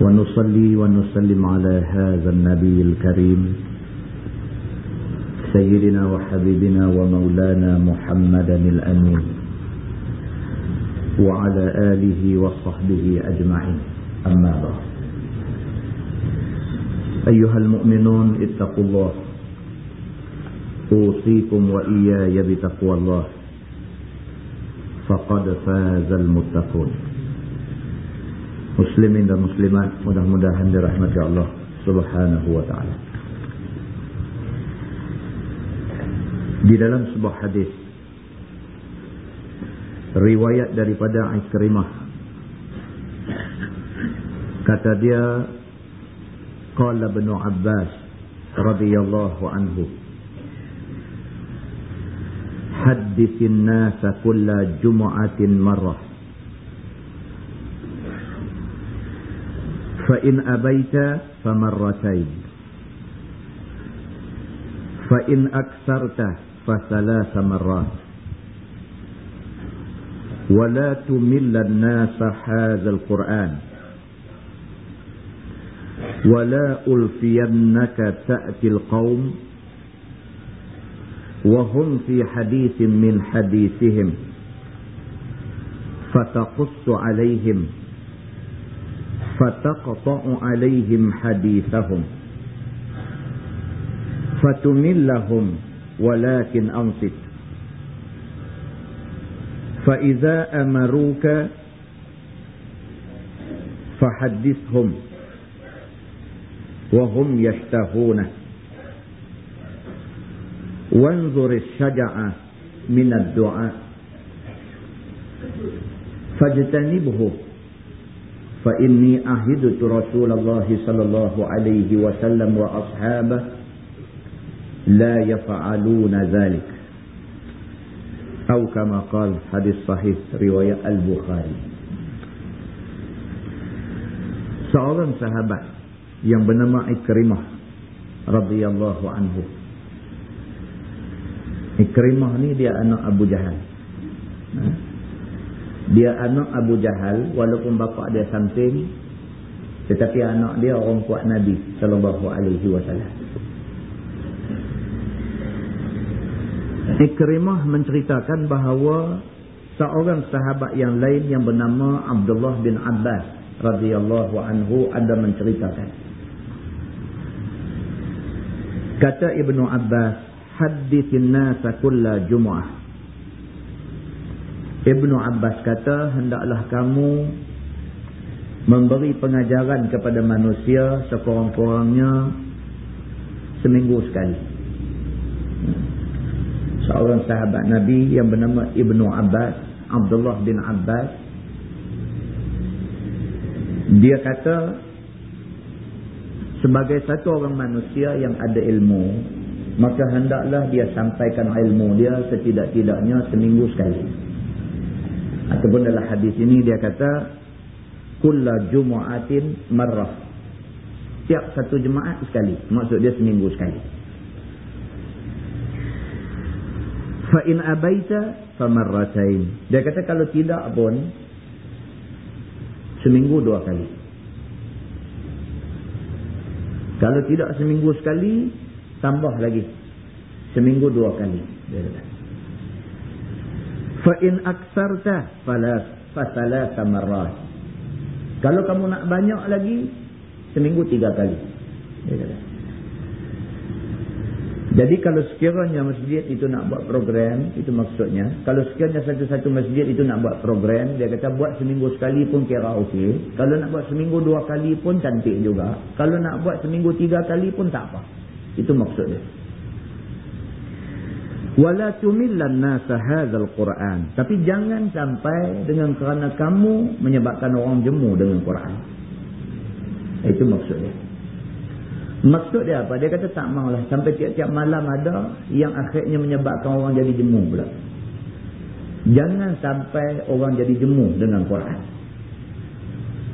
ونصلي ونسلم على هذا النبي الكريم سيدنا وحبيبنا ومولانا محمدا الأمين وعلى آله وصحبه أجمعين. أما بعد. أيها المؤمنون اتقوا الله. أوصيكم وإياي بتقوى الله. فقد فاز المتقون. Muslimin dan muslimat mudah-mudahan dirahmati Allah subhanahu wa ta'ala. Di dalam sebuah hadis riwayat daripada Ikrimah kata dia qala ibn Abbas radhiyallahu anhu haddithin nasa kulla jumu'atin marrah فإن أبيت فمرتين. فإن أكثرت فثلاث مرات. ولا تمل الناس هذا القرآن. ولا ألفينك تأتي القوم. وهم في حديث من حديثهم. فتقص عليهم فتقطع عليهم حديثهم. فتملهم ولكن أنصت. فإذا أمروك فحدثهم وهم يشتهونه وانظر الشجع من الدعاء. فاجتنبه. فإني أهدت رسول الله صلى الله عليه وسلم وأصحابه لا يفعلون ذلك. أو كما قال حديث صحيح رواية البخاري. Seorang sahabat yang bernama Ikrimah radhiyallahu anhu. Ikrimah ni dia anak Abu Jahal. Dia anak Abu Jahal walaupun bapa dia samping tetapi anak dia orang kuat Nabi sallallahu alaihi wasallam. Ikrimah menceritakan bahawa seorang sahabat yang lain yang bernama Abdullah bin Abbas radhiyallahu anhu ada menceritakan. Kata Ibnu Abbas, "Haddithin nasa kulla jumu'ah." Ibnu Abbas kata, "Hendaklah kamu memberi pengajaran kepada manusia sekurang-kurangnya seminggu sekali." Seorang sahabat Nabi yang bernama Ibnu Abbas, Abdullah bin Abbas, dia kata sebagai satu orang manusia yang ada ilmu, maka hendaklah dia sampaikan ilmu dia setidak-tidaknya seminggu sekali. Ataupun dalam hadis ini dia kata kulla jumu'atin marrah. Tiap satu jemaat sekali, maksud dia seminggu sekali. fa in abaita famarratain dia kata kalau tidak pun seminggu dua kali. Kalau tidak seminggu sekali tambah lagi. Seminggu dua kali dia kata fa in aktsarta fala fasalasa marrat kalau kamu nak banyak lagi seminggu tiga kali jadi kalau sekiranya masjid itu nak buat program, itu maksudnya. Kalau sekiranya satu-satu masjid itu nak buat program, dia kata buat seminggu sekali pun kira okey. Kalau nak buat seminggu dua kali pun cantik juga. Kalau nak buat seminggu tiga kali pun tak apa. Itu maksudnya. Wala tumillan nasa hadzal Quran. Tapi jangan sampai dengan kerana kamu menyebabkan orang jemu dengan Quran. Itu maksudnya. Maksud dia apa? Dia kata tak maulah. Sampai tiap-tiap malam ada yang akhirnya menyebabkan orang jadi jemu pula. Jangan sampai orang jadi jemu dengan Quran.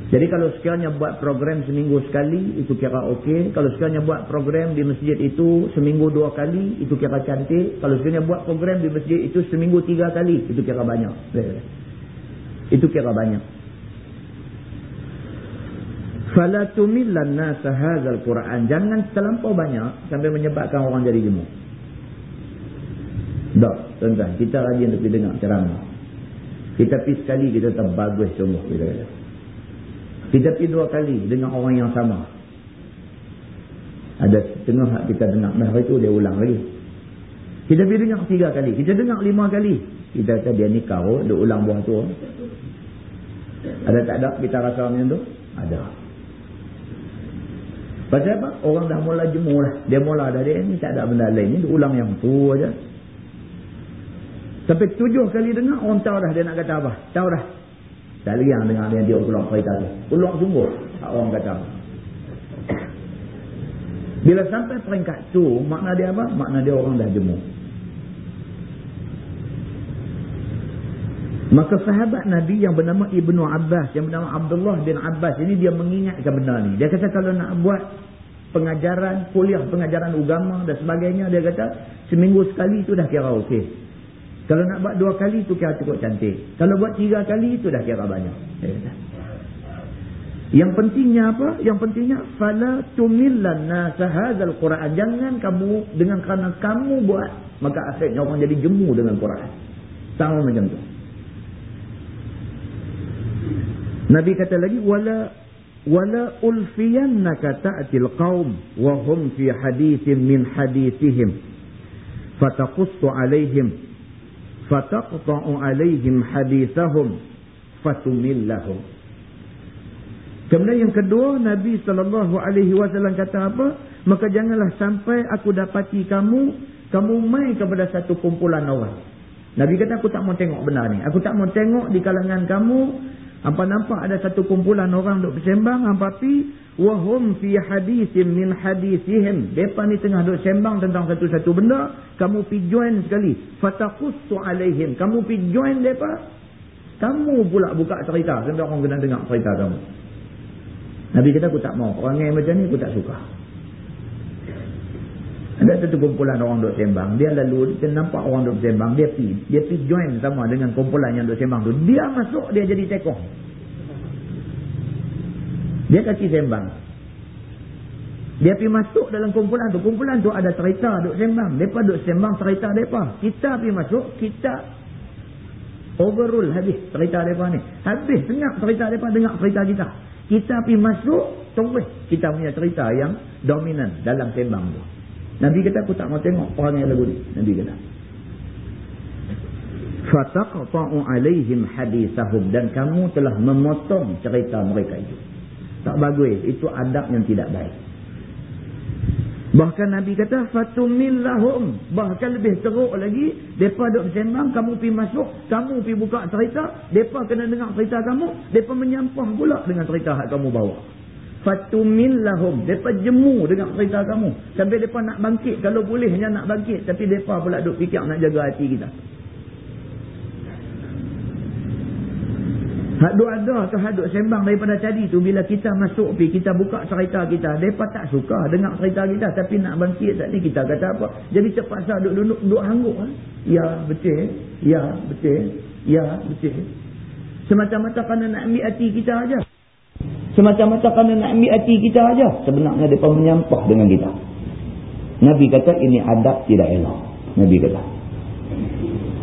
Jadi kalau sekiranya buat program seminggu sekali, itu kira okey. Kalau sekiranya buat program di masjid itu seminggu dua kali, itu kira cantik. Kalau sekiranya buat program di masjid itu seminggu tiga kali, itu kira banyak. Itu kira banyak. Fala tumillan nas hadzal Quran. Jangan terlampau banyak sampai menyebabkan orang jadi jemu. Dak, tuan-tuan, kita rajin untuk dengar ceramah. Kita pergi sekali kita terbagus sungguh kita kata. Kita pergi dua kali dengan orang yang sama. Ada setengah hak kita dengar dah itu dia ulang lagi. Kita pergi dengar tiga kali, kita dengar lima kali. Kita kata dia ni kau, dia ulang buah tu. Ada tak ada kita rasa macam tu? Ada. Pasal apa? Orang dah mula jemu lah. Dia mula dah dia ni tak ada benda lain. Ni ulang yang tu aja. Sampai tujuh kali dengar orang tahu dah dia nak kata apa. Tahu dah. Tak yang dengar dia dia ulang cerita tu. Ulang sungguh. Tak orang kata. Bila sampai peringkat tu, makna dia apa? Makna dia orang dah jemu. Maka sahabat Nabi yang bernama Ibnu Abbas, yang bernama Abdullah bin Abbas ini dia mengingatkan benda ni. Dia kata kalau nak buat pengajaran, kuliah pengajaran agama dan sebagainya, dia kata seminggu sekali itu dah kira okey. Kalau nak buat dua kali itu kira cukup cantik. Kalau buat tiga kali itu dah kira banyak. Yang pentingnya apa? Yang pentingnya fala tumillan nas hadzal Quran. Jangan kamu dengan kerana kamu buat maka akhirnya orang jadi jemu dengan Quran. Sama macam tu. Nabi kata lagi wala wala ulfiyannaka ta'til qaum wa hum fi hadithin min hadithihim fataqussu alaihim fataqta'u alaihim hadithahum fatumillahum Kemudian yang kedua Nabi sallallahu alaihi wasallam kata apa? Maka janganlah sampai aku dapati kamu kamu mai kepada satu kumpulan orang. Nabi kata aku tak mau tengok benar ni. Aku tak mau tengok di kalangan kamu Hampa nampak ada satu kumpulan orang duk bersembang, hampa pi wahum fi hadithin min hadithihim. Depa ni tengah duk sembang tentang satu-satu benda, kamu pi join sekali. Fataqussu alaihim. Kamu pi join depa. Kamu pula buka cerita sampai orang kena dengar cerita kamu. Nabi kata aku tak mau. Orang yang macam ni aku tak suka. Ada satu kumpulan orang duk sembang. Dia lalu, dia nampak orang duk sembang. Dia pi, dia pi join sama dengan kumpulan yang duk sembang tu. Dia masuk, dia jadi tekong. Dia kaki sembang. Dia pi masuk dalam kumpulan tu. Kumpulan tu ada cerita duk sembang. Mereka duk sembang cerita mereka. Kita pi masuk, kita overrule habis cerita mereka ni. Habis dengar cerita mereka, dengar cerita kita. Kita pi masuk, terus kita punya cerita yang dominan dalam sembang tu. Nabi kata aku tak mau tengok orang yang lagu ni. Nabi kata. Fataqta'u alaihim hadithahum. Dan kamu telah memotong cerita mereka itu. Tak bagus. Itu adab yang tidak baik. Bahkan Nabi kata, Fatumillahum. Bahkan lebih teruk lagi, mereka duduk bersembang, kamu pergi masuk, kamu pergi buka cerita, mereka kena dengar cerita kamu, mereka menyampah pula dengan cerita yang kamu bawa. Fatumillahum. Mereka jemu dengan cerita kamu. Sampai mereka nak bangkit, kalau boleh hanya nak bangkit, tapi mereka pula duduk fikir nak jaga hati kita. Haduk ada atau haduk sembang daripada tadi tu bila kita masuk pi kita buka cerita kita depa tak suka dengar cerita kita tapi nak bangkit tak ni kita kata apa jadi terpaksa duduk duduk duduk hangguk ha? ya betul ya betul ya betul semata-mata kerana nak ambil hati kita aja semata-mata kerana nak ambil hati kita aja. Sebenarnya depa menyampah dengan kita. Nabi kata ini adab tidak elok. Nabi kata.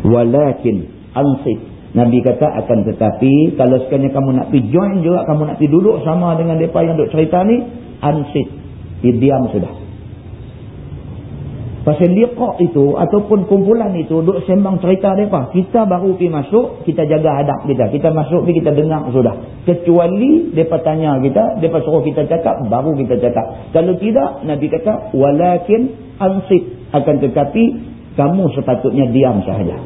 Walakin ansib. Nabi kata akan tetapi kalau sekiranya kamu nak pergi join juga kamu nak pergi duduk sama dengan mereka yang duduk cerita ni ansit diam sudah Pasal liqa' itu ataupun kumpulan itu duk sembang cerita mereka. Kita baru pergi masuk, kita jaga adab kita. Kita masuk pergi kita dengar sudah. Kecuali mereka tanya kita, mereka suruh kita cakap, baru kita cakap. Kalau tidak, Nabi kata, Walakin ansip akan tetapi kamu sepatutnya diam sahaja.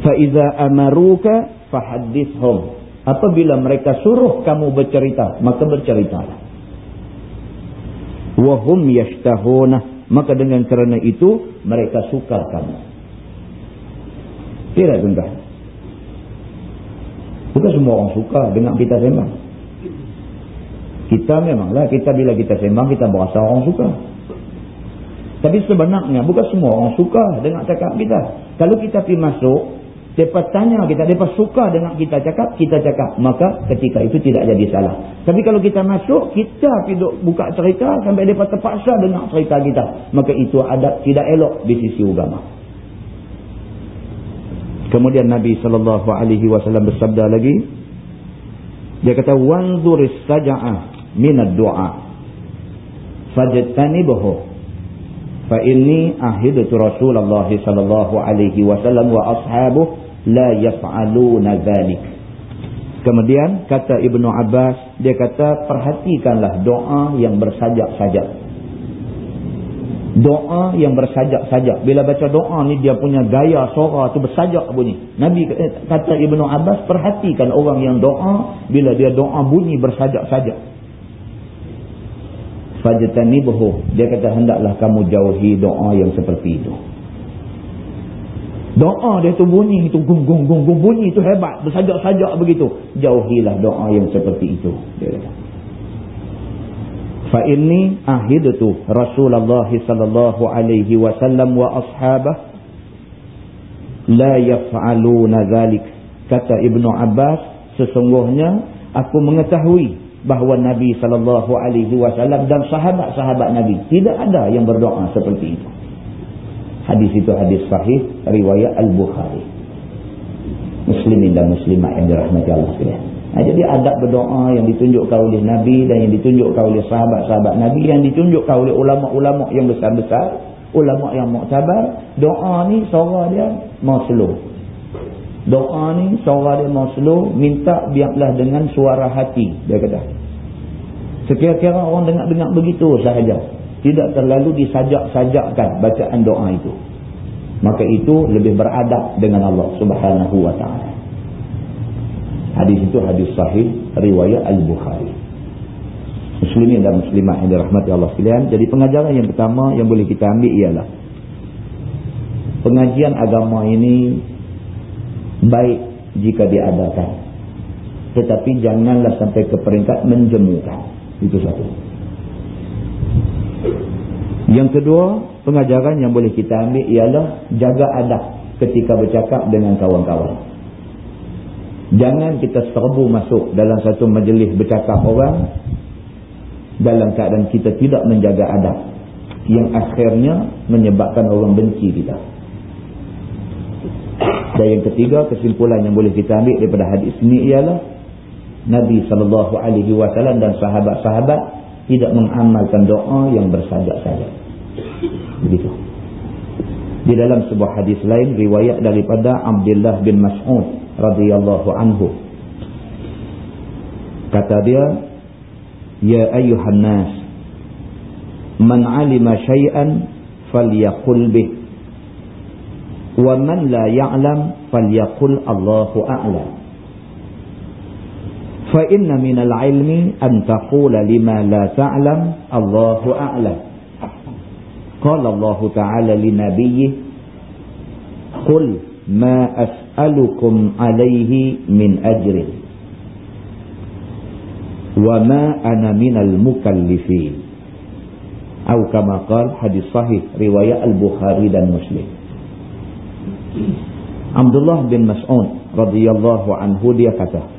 Fa'idha amaruka fahadithhum. Apabila mereka suruh kamu bercerita, maka berceritalah wahum yashtahuna. Maka dengan kerana itu mereka suka kamu. Tidak tuan bukan semua orang suka dengan kita sembang. Kita memanglah kita bila kita sembang kita berasa orang suka tapi sebenarnya bukan semua orang suka dengan cakap kita. Kalau kita pergi masuk mereka tanya kita, mereka suka dengan kita cakap, kita cakap. Maka ketika itu tidak jadi salah. Tapi kalau kita masuk, kita pergi buka cerita sampai mereka terpaksa dengar cerita kita. Maka itu adab tidak elok di sisi agama. Kemudian Nabi SAW bersabda lagi. Dia kata, وَنْظُرِ السَّجَعَةِ مِنَ الدُّعَى فَجَتَّنِبُهُ fa inni ahidu Rasulullah sallallahu alaihi wasallam wa ashabuh la yaf'aluna dhalik. Kemudian kata Ibnu Abbas dia kata perhatikanlah doa yang bersajak-sajak. Doa yang bersajak-sajak. Bila baca doa ni dia punya gaya suara tu bersajak bunyi. Nabi kata Ibnu Abbas perhatikan orang yang doa bila dia doa bunyi bersajak-sajak. Fajtanibuhu. Dia kata hendaklah kamu jauhi doa yang seperti itu Doa dia tu bunyi itu gung gung gung gung bunyi itu hebat bersajak-sajak begitu. Jauhilah doa yang seperti itu. Fa inni ahidtu Rasulullah sallallahu alaihi wasallam wa ashabah la yaf'aluna dhalik. Kata Ibnu Abbas sesungguhnya aku mengetahui bahawa Nabi sallallahu alaihi wasallam dan sahabat-sahabat Nabi tidak ada yang berdoa seperti itu. Hadis itu hadis sahih riwayat Al-Bukhari. Muslimin dan muslimat yang dirahmati Allah sekalian. Nah, jadi adab berdoa yang ditunjukkan oleh Nabi dan yang ditunjukkan oleh sahabat-sahabat Nabi yang ditunjukkan oleh ulama-ulama yang besar-besar, ulama yang muktabar, doa ni suara dia mau slow. Doa ni suara dia mau slow, minta biarlah dengan suara hati, dia kata. Sekira-kira orang dengar-dengar begitu sahaja tidak terlalu disajak-sajakkan bacaan doa itu. Maka itu lebih beradab dengan Allah subhanahu wa ta'ala. Hadis itu hadis sahih riwayat Al-Bukhari. Muslimin dan muslimah yang dirahmati Allah sekalian jadi pengajaran yang pertama yang boleh kita ambil ialah pengajian agama ini baik jika diadakan tetapi janganlah sampai ke peringkat menjemukan. Itu satu yang kedua, pengajaran yang boleh kita ambil ialah jaga adab ketika bercakap dengan kawan-kawan. Jangan kita serbu masuk dalam satu majlis bercakap orang dalam keadaan kita tidak menjaga adab. Yang akhirnya menyebabkan orang benci kita. Dan yang ketiga, kesimpulan yang boleh kita ambil daripada hadis ini ialah Nabi SAW dan sahabat-sahabat tidak mengamalkan doa yang bersajak-sajak. Begitu. Di dalam sebuah hadis lain riwayat daripada Abdullah bin Mas'ud radhiyallahu anhu. Kata dia, "Ya ayyuhan nas, man 'alima syai'an falyaqul bih, wa man la ya'lam falyaqul Allahu a'lam." فإن من العلم أن تقول لما لا تعلم الله أعلم. قال الله تعالى لنبيه قل ما أسألكم عليه من أجر. وما أنا من المكلفين. أو كما قال حديث صحيح رواية البخاري dan Muslim Abdullah bin Mas'ud radhiyallahu anhu dia kata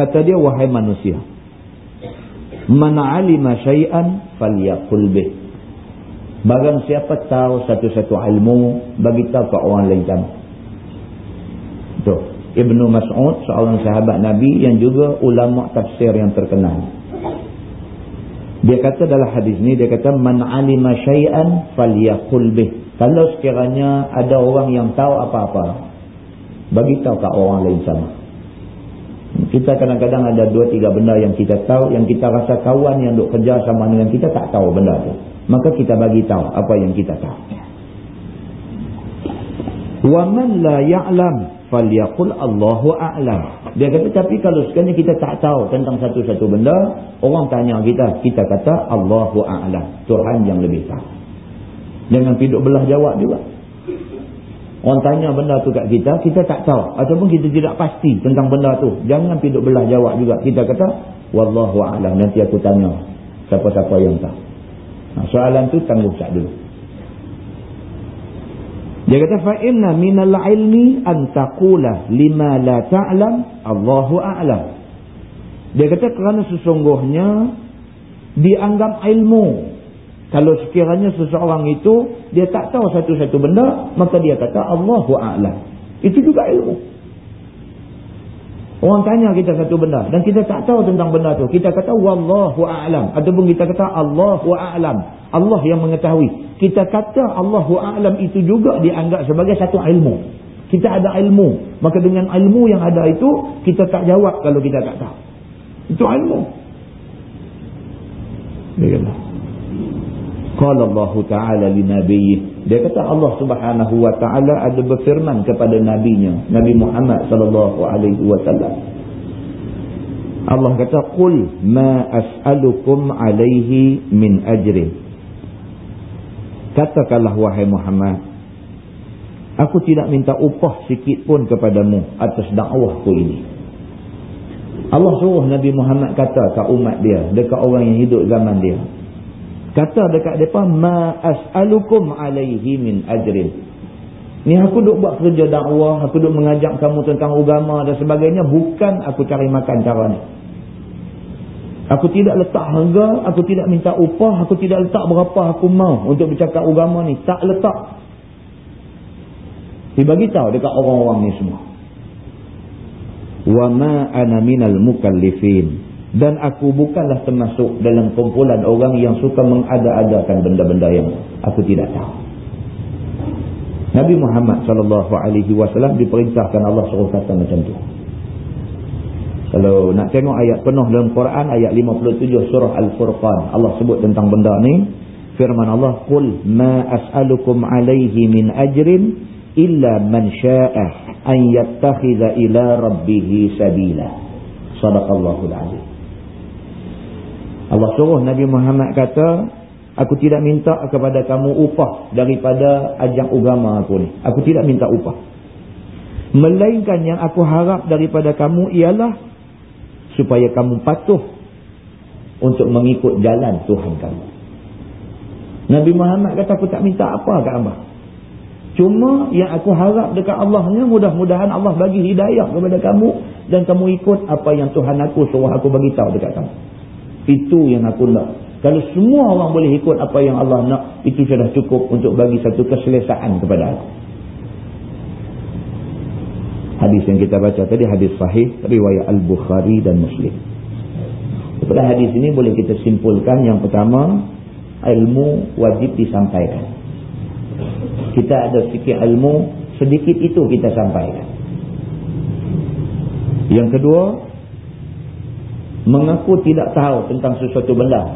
Kata dia wahai manusia. Man alima syai'an falyaqul bih. Barang siapa tahu satu-satu ilmu bagi tahu ke orang lain sama. Tu Ibnu Mas'ud seorang sahabat Nabi yang juga ulama tafsir yang terkenal. Dia kata dalam hadis ni dia kata man alima syai'an falyaqul bih. Kalau sekiranya ada orang yang tahu apa-apa bagi tahu ke orang lain sama. Kita kadang-kadang ada dua tiga benda yang kita tahu, yang kita rasa kawan yang duk kerja sama dengan kita tak tahu benda tu. Maka kita bagi tahu apa yang kita tahu. Wa man la ya'lam falyaqul Allahu a'lam. Dia kata tapi kalau sekali kita tak tahu tentang satu-satu benda, orang tanya kita, kita kata Allahu a'lam, Tuhan yang lebih tahu. Jangan piduk belah jawab juga. Orang tanya benda tu kat kita, kita tak tahu ataupun kita tidak pasti tentang benda tu. Jangan piduk belah jawab juga. Kita kata wallahu a'lam, nanti aku tanya siapa-siapa yang tahu. Soalan tu tangguh sat dulu. Dia kata fa inna minal ilmi an taqula lima la ta'lam Allahu a'lam. Dia kata kerana sesungguhnya dianggap ilmu. Kalau sekiranya seseorang itu dia tak tahu satu-satu benda, maka dia kata Allahu a'lam. Itu juga ilmu. Orang tanya kita satu benda dan kita tak tahu tentang benda tu. Kita kata wallahu a'lam ataupun kita kata Allahu a'lam. Allah yang mengetahui. Kita kata Allahu a'lam itu juga dianggap sebagai satu ilmu. Kita ada ilmu, maka dengan ilmu yang ada itu kita tak jawab kalau kita tak tahu. Itu ilmu. Baiklah. Qala Allah Ta'ala li nabiyyi dia kata Allah Subhanahu wa taala ada berfirman kepada nabinya Nabi Muhammad sallallahu alaihi wasallam. Allah kata qul ma as'alukum alaihi min ajrin Katakanlah wahai Muhammad aku tidak minta upah sikit pun kepadamu atas dakwahku ini. Allah suruh Nabi Muhammad kata ke umat dia dekat orang yang hidup zaman dia Kata dekat mereka, Ma as'alukum alaihi min ajrin. Ni aku duk buat kerja dakwah, aku duk mengajak kamu tentang agama dan sebagainya. Bukan aku cari makan cara ni. Aku tidak letak harga, aku tidak minta upah, aku tidak letak berapa aku mau untuk bercakap agama ni. Tak letak. Dia bagi tahu dekat orang-orang ni semua. Wa ma ana minal mukallifin dan aku bukanlah termasuk dalam kumpulan orang yang suka mengada-adakan benda-benda yang aku tidak tahu. Nabi Muhammad sallallahu alaihi wasallam diperintahkan Allah suruh kata macam tu. Kalau nak tengok ayat penuh dalam Quran ayat 57 surah Al-Furqan Allah sebut tentang benda ni firman Allah qul ma as'alukum alaihi min ajrin illa man syaa'a an yattakhidha ila rabbih sabila sadaqallahu alazim Allah suruh Nabi Muhammad kata, aku tidak minta kepada kamu upah daripada ajang agama aku ni. Aku tidak minta upah. Melainkan yang aku harap daripada kamu ialah supaya kamu patuh untuk mengikut jalan Tuhan kamu. Nabi Muhammad kata aku tak minta apa kat Abah. Cuma yang aku harap dekat Allah ni mudah-mudahan Allah bagi hidayah kepada kamu dan kamu ikut apa yang Tuhan aku suruh aku bagi tahu dekat kamu. Itu yang aku nak. Kalau semua orang boleh ikut apa yang Allah nak, itu sudah cukup untuk bagi satu keselesaan kepada aku. Hadis yang kita baca tadi, hadis sahih, riwayat Al-Bukhari dan Muslim. Pada hadis ini boleh kita simpulkan yang pertama, ilmu wajib disampaikan. Kita ada sikit ilmu, sedikit itu kita sampaikan. Yang kedua, mengaku tidak tahu tentang sesuatu benda.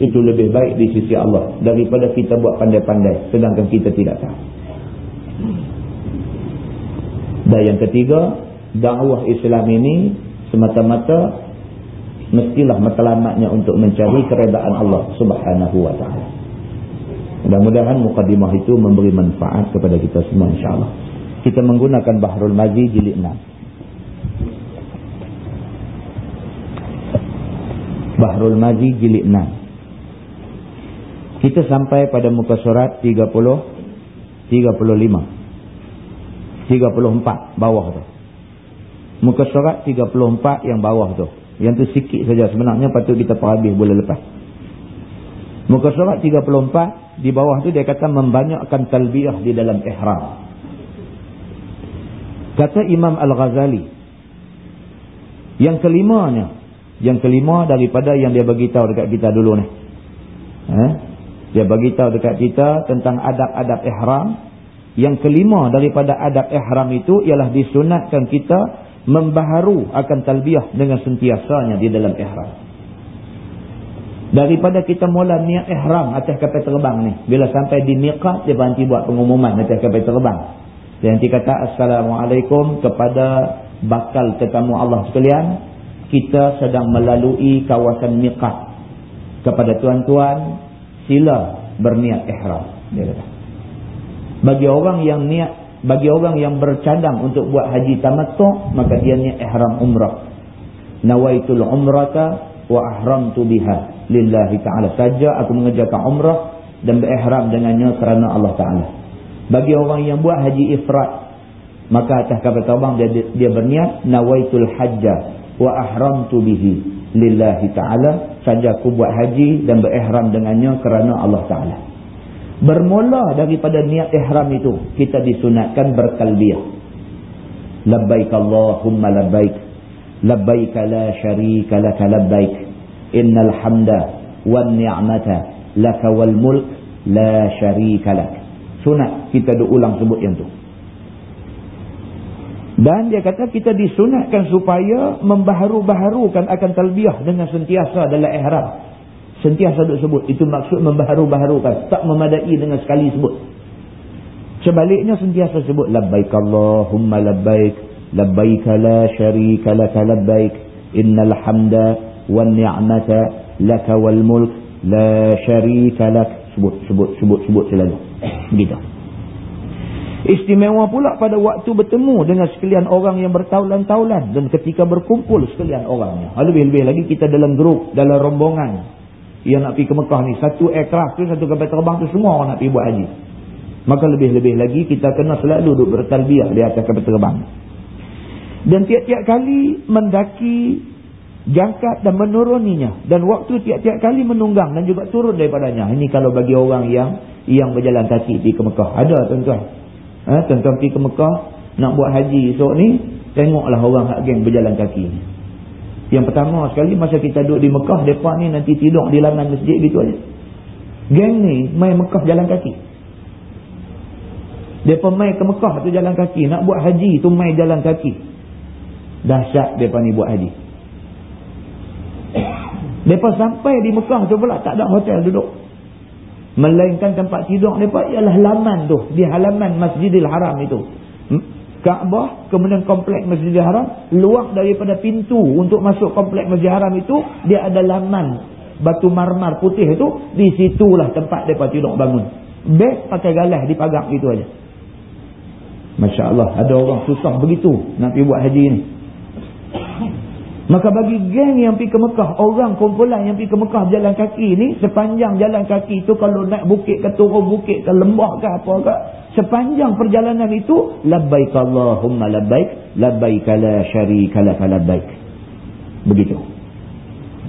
Itu lebih baik di sisi Allah daripada kita buat pandai-pandai sedangkan kita tidak tahu. Dan yang ketiga dakwah Islam ini semata-mata mestilah matlamatnya untuk mencari keredaan Allah subhanahu wa ta'ala. Mudah-mudahan mukadimah itu memberi manfaat kepada kita semua insyaAllah kita menggunakan Bahrul Mazi jilid 6 Bahrul Mazi jilid 6. Kita sampai pada muka surat 30 35 34 bawah tu. Muka surat 34 yang bawah tu. Yang tu sikit saja sebenarnya patut kita perhabis bulan lepas. Muka surat 34 di bawah tu dia kata membanyakkan talbiyah di dalam ihram. Kata Imam Al-Ghazali yang kelimanya yang kelima daripada yang dia bagi tahu dekat kita dulu ni. Eh? Dia bagi tahu dekat kita tentang adab-adab ihram. Yang kelima daripada adab ihram itu ialah disunatkan kita membaharu akan talbiyah dengan sentiasanya di dalam ihram. Daripada kita mula niat ihram atas kapal terbang ni. Bila sampai di miqat, dia berhenti buat pengumuman atas kapal terbang. Dia nanti kata Assalamualaikum kepada bakal tetamu Allah sekalian, kita sedang melalui kawasan miqat. Kepada tuan-tuan, sila berniat ihram. Dia kata. Bagi orang yang niat, bagi orang yang bercadang untuk buat haji tamattu', maka dia niat ihram umrah. Nawaitul umrata wa ahramtu biha lillahi ta'ala. Saja aku mengerjakan umrah dan berihram dengannya kerana Allah Ta'ala. Bagi orang yang buat haji ifrat, maka atas kapal terbang dia, dia berniat nawaitul hajja wa ahramtu bihi lillahi ta'ala. Saja aku buat haji dan berihram dengannya kerana Allah Ta'ala. Bermula daripada niat ihram itu kita disunatkan berkalbiah labbaik Allahumma labbaik. Labbaik la syarika laka labbaik. Innal hamda wan ni'mata laka wal mulk la syarika lak. Sunat kita ulang sebut yang tu dan dia kata kita disunatkan supaya membaharu-baharukan akan talbiah dengan sentiasa dalam ihram. Sentiasa duk sebut. Itu maksud membaharu-baharukan. Tak memadai dengan sekali sebut. Sebaliknya sentiasa sebut. Labbaik Allahumma labbaik. Labbaik la syarika laka labbaik. Innal hamda wal ni'mata laka wal mulk. La syarika lak. Sebut, sebut, sebut, sebut selalu. Gitu. Istimewa pula pada waktu bertemu dengan sekalian orang yang bertaulan-taulan dan ketika berkumpul sekalian orangnya. Ha, lebih-lebih lagi kita dalam grup, dalam rombongan yang nak pergi ke Mekah ni. Satu aircraft tu, satu kapal terbang tu semua orang nak pergi buat haji. Maka lebih-lebih lagi kita kena selalu duduk bertalbiah di atas kapal terbang. Dan tiap-tiap kali mendaki jangkat dan menuruninya. Dan waktu tiap-tiap kali menunggang dan juga turun daripadanya. Ini kalau bagi orang yang yang berjalan kaki pergi ke Mekah. Ada tuan-tuan. Ha, tuan-tuan pergi ke Mekah nak buat haji esok ni tengoklah orang hak geng berjalan kaki. Yang pertama sekali masa kita duduk di Mekah mereka ni nanti tidur di langan masjid gitu aja. Geng ni main Mekah jalan kaki. Mereka main ke Mekah tu jalan kaki nak buat haji tu main jalan kaki. Dahsyat mereka ni buat haji. Mereka sampai di Mekah tu pula tak ada hotel duduk Melainkan tempat tidur mereka ialah laman tu. Di halaman Masjidil Haram itu. Hmm? Kaabah, kemudian komplek Masjidil Haram. Luar daripada pintu untuk masuk komplek Masjidil Haram itu. Dia ada laman batu marmar putih itu. Di situlah tempat mereka tidur bangun. Beg pakai galah di pagar itu aja. Masya Allah. Ada orang susah begitu nak pergi buat haji ini. Maka bagi geng yang pergi ke Mekah, orang kumpulan yang pergi ke Mekah jalan kaki ni, sepanjang jalan kaki itu kalau naik bukit ke turun bukit ke lembah ke apa ke, sepanjang perjalanan itu, labbaik Allahumma labbaik, labbaik la syarika laka labbaik. Begitu.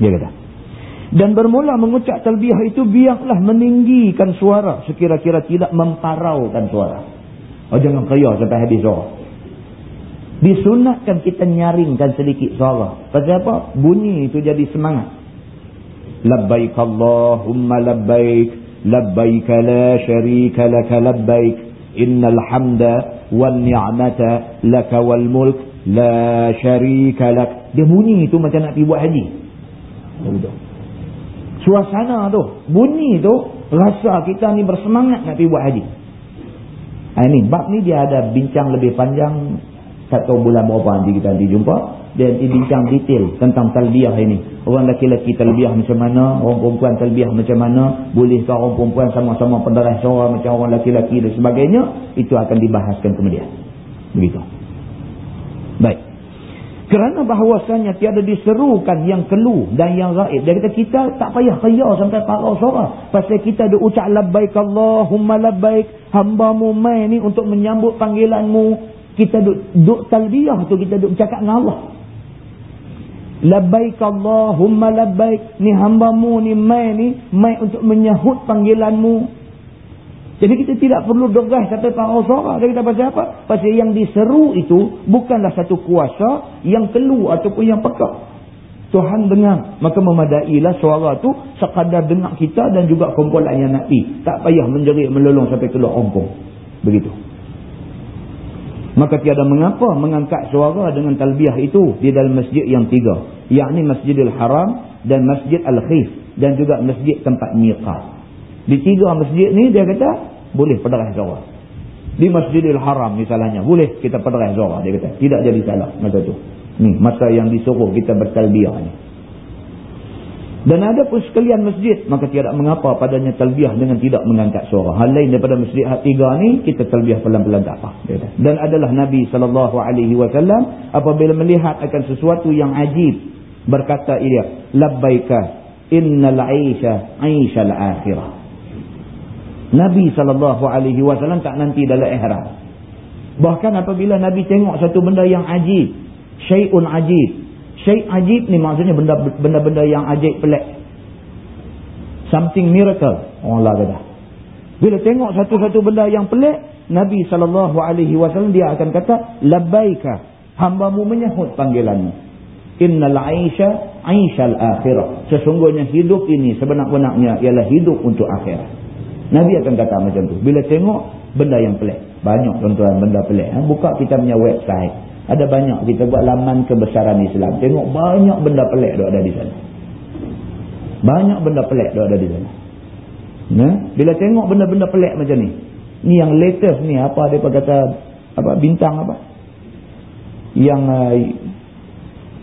Dia kata. Dan bermula mengucap talbiyah itu biarlah meninggikan suara sekira-kira tidak memparaukan suara. Oh jangan kaya sampai habis suara. Disunatkan kita nyaringkan sedikit suara. Pasal apa? Bunyi itu jadi semangat. Labbaik Allahumma labbaik. Labbaik la syarika laka labbaik. Innal hamda wal ni'mata laka wal mulk. La syarika lak. Dia bunyi itu macam nak pergi buat haji. Suasana tu. Bunyi tu. Rasa kita ni bersemangat nak pergi buat haji. Ini bab ni dia ada bincang lebih panjang tahu bulan berapa nanti kita nanti jumpa dia nanti bincang detail tentang talbiah ini orang lelaki-lelaki talbiah macam mana orang perempuan talbiah macam mana bolehkah orang perempuan sama-sama pendarah suara macam orang lelaki-lelaki dan sebagainya itu akan dibahaskan kemudian begitu baik kerana bahawasanya tiada diserukan yang kelu dan yang raib. Dia kata kita tak payah kaya sampai parau suara. Pasal kita ada ucap labbaik Allahumma labbaik. Hambamu mai ni untuk menyambut panggilanmu kita duk, duk talbiyah tu kita duk cakap dengan Allah. Labbaik Allahumma labbaik. Ni hambamu ni mai ni mai untuk menyahut panggilanmu. Jadi kita tidak perlu dogah kata para suara dia kata pasal apa? Pasal yang diseru itu bukanlah satu kuasa yang kelu ataupun yang peka Tuhan dengar. Maka memadailah suara tu sekadar dengar kita dan juga kumpulan yang nak tak payah menjerit melolong sampai keluar ompong begitu Maka tiada mengapa mengangkat suara dengan talbiah itu di dalam masjid yang tiga. Yakni Masjidil Haram dan Masjid Al-Khif. Dan juga masjid tempat miqat. Di tiga masjid ni dia kata boleh pederah suara. Di Masjidil Haram misalnya. Boleh kita pederai Zohar. Dia kata. Tidak jadi salah masa tu. Ni masa yang disuruh kita bertalbiah ni. Dan ada pun sekalian masjid. Maka tiada mengapa padanya talbiah dengan tidak mengangkat suara. Hal lain daripada masjid hak tiga ni. Kita talbiah pelan-pelan tak apa. Dan adalah Nabi SAW. Apabila melihat akan sesuatu yang ajib. Berkata ia. Labbaikah. Innal aisha aisha al-akhirah. Nabi SAW tak nanti dalam ihram. Bahkan apabila Nabi tengok satu benda yang ajib. Syai'un ajib. Syai' ajib ni maksudnya benda-benda yang ajib pelik. Something miracle. Allah oh, kata. Bila tengok satu-satu benda yang pelik. Nabi SAW dia akan kata. Labbaika. Hambamu menyahut panggilanmu. Innal aisha aisha al-akhirah. Sesungguhnya hidup ini sebenar-benarnya ialah hidup untuk akhirat. Nabi akan kata macam tu. Bila tengok benda yang pelik. Banyak tuan-tuan benda pelik. Ha? Buka kita punya website. Ada banyak kita buat laman kebesaran Islam. Tengok banyak benda pelik yang ada di sana. Banyak benda pelik yang ada di sana. Ha? Bila tengok benda-benda pelik macam ni. Ni yang latest ni. Apa dia kata. Apa bintang apa. Yang.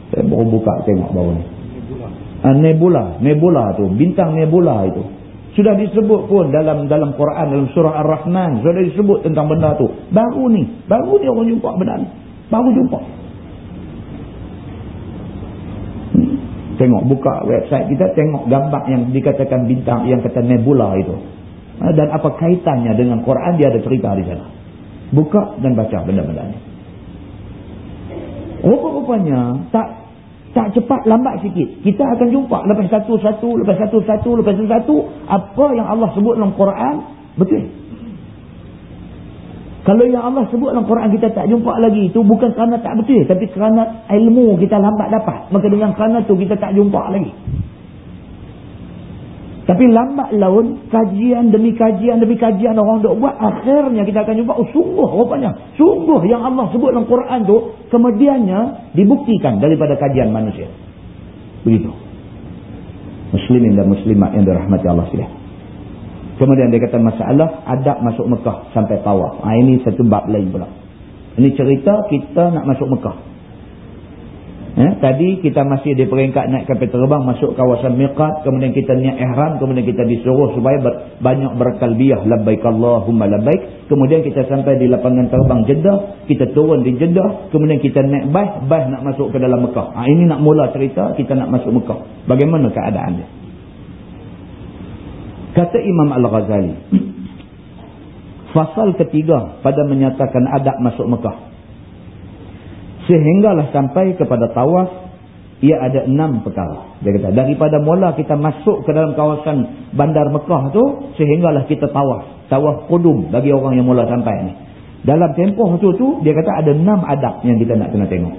Saya baru buka tengok baru ni. Nebula. Uh, nebula. Nebula tu. Bintang nebula itu. Sudah disebut pun dalam dalam Quran, dalam surah Ar-Rahman. Sudah disebut tentang benda tu. Baru ni. Baru ni orang jumpa benda ni. Baru jumpa. Hmm. Tengok, buka website kita. Tengok gambar yang dikatakan bintang, yang kata nebula itu. Ha, dan apa kaitannya dengan Quran, dia ada cerita di sana. Buka dan baca benda-benda ni. Rupa-rupanya, tak tak cepat lambat sikit. Kita akan jumpa lepas satu-satu, lepas satu-satu, lepas satu-satu. Apa yang Allah sebut dalam Quran, betul. Kalau yang Allah sebut dalam Quran kita tak jumpa lagi, itu bukan kerana tak betul. Tapi kerana ilmu kita lambat dapat. Maka dengan kerana tu kita tak jumpa lagi. Tapi lambat laun, kajian demi kajian demi kajian orang duk buat, akhirnya kita akan jumpa, oh sungguh rupanya. Sungguh yang Allah sebut dalam Quran tu, kemudiannya dibuktikan daripada kajian manusia. Begitu. Muslimin dan muslimat yang dirahmati Allah sekalian. Kemudian dia kata masalah adab masuk Mekah sampai tawaf. Ha, ini satu bab lain pula. Ini cerita kita nak masuk Mekah. Eh, tadi kita masih di peringkat naik kapal terbang masuk kawasan miqat. Kemudian kita niat ihram. Kemudian kita disuruh supaya ber, banyak berkalbiah. Labbaik Allahumma labbaik. Kemudian kita sampai di lapangan terbang Jeddah. Kita turun di Jeddah. Kemudian kita naik baih. Baih nak masuk ke dalam Mekah. Ha, ini nak mula cerita kita nak masuk Mekah. Bagaimana keadaannya? Kata Imam Al-Ghazali. Fasal ketiga pada menyatakan adab masuk Mekah. Sehinggalah sampai kepada tawaf, ia ada enam perkara. Dia kata, daripada mula kita masuk ke dalam kawasan bandar Mekah tu, sehinggalah kita tawaf. Tawaf kudum bagi orang yang mula sampai ni. Dalam tempoh tu tu, dia kata ada enam adab yang kita nak kena tengok.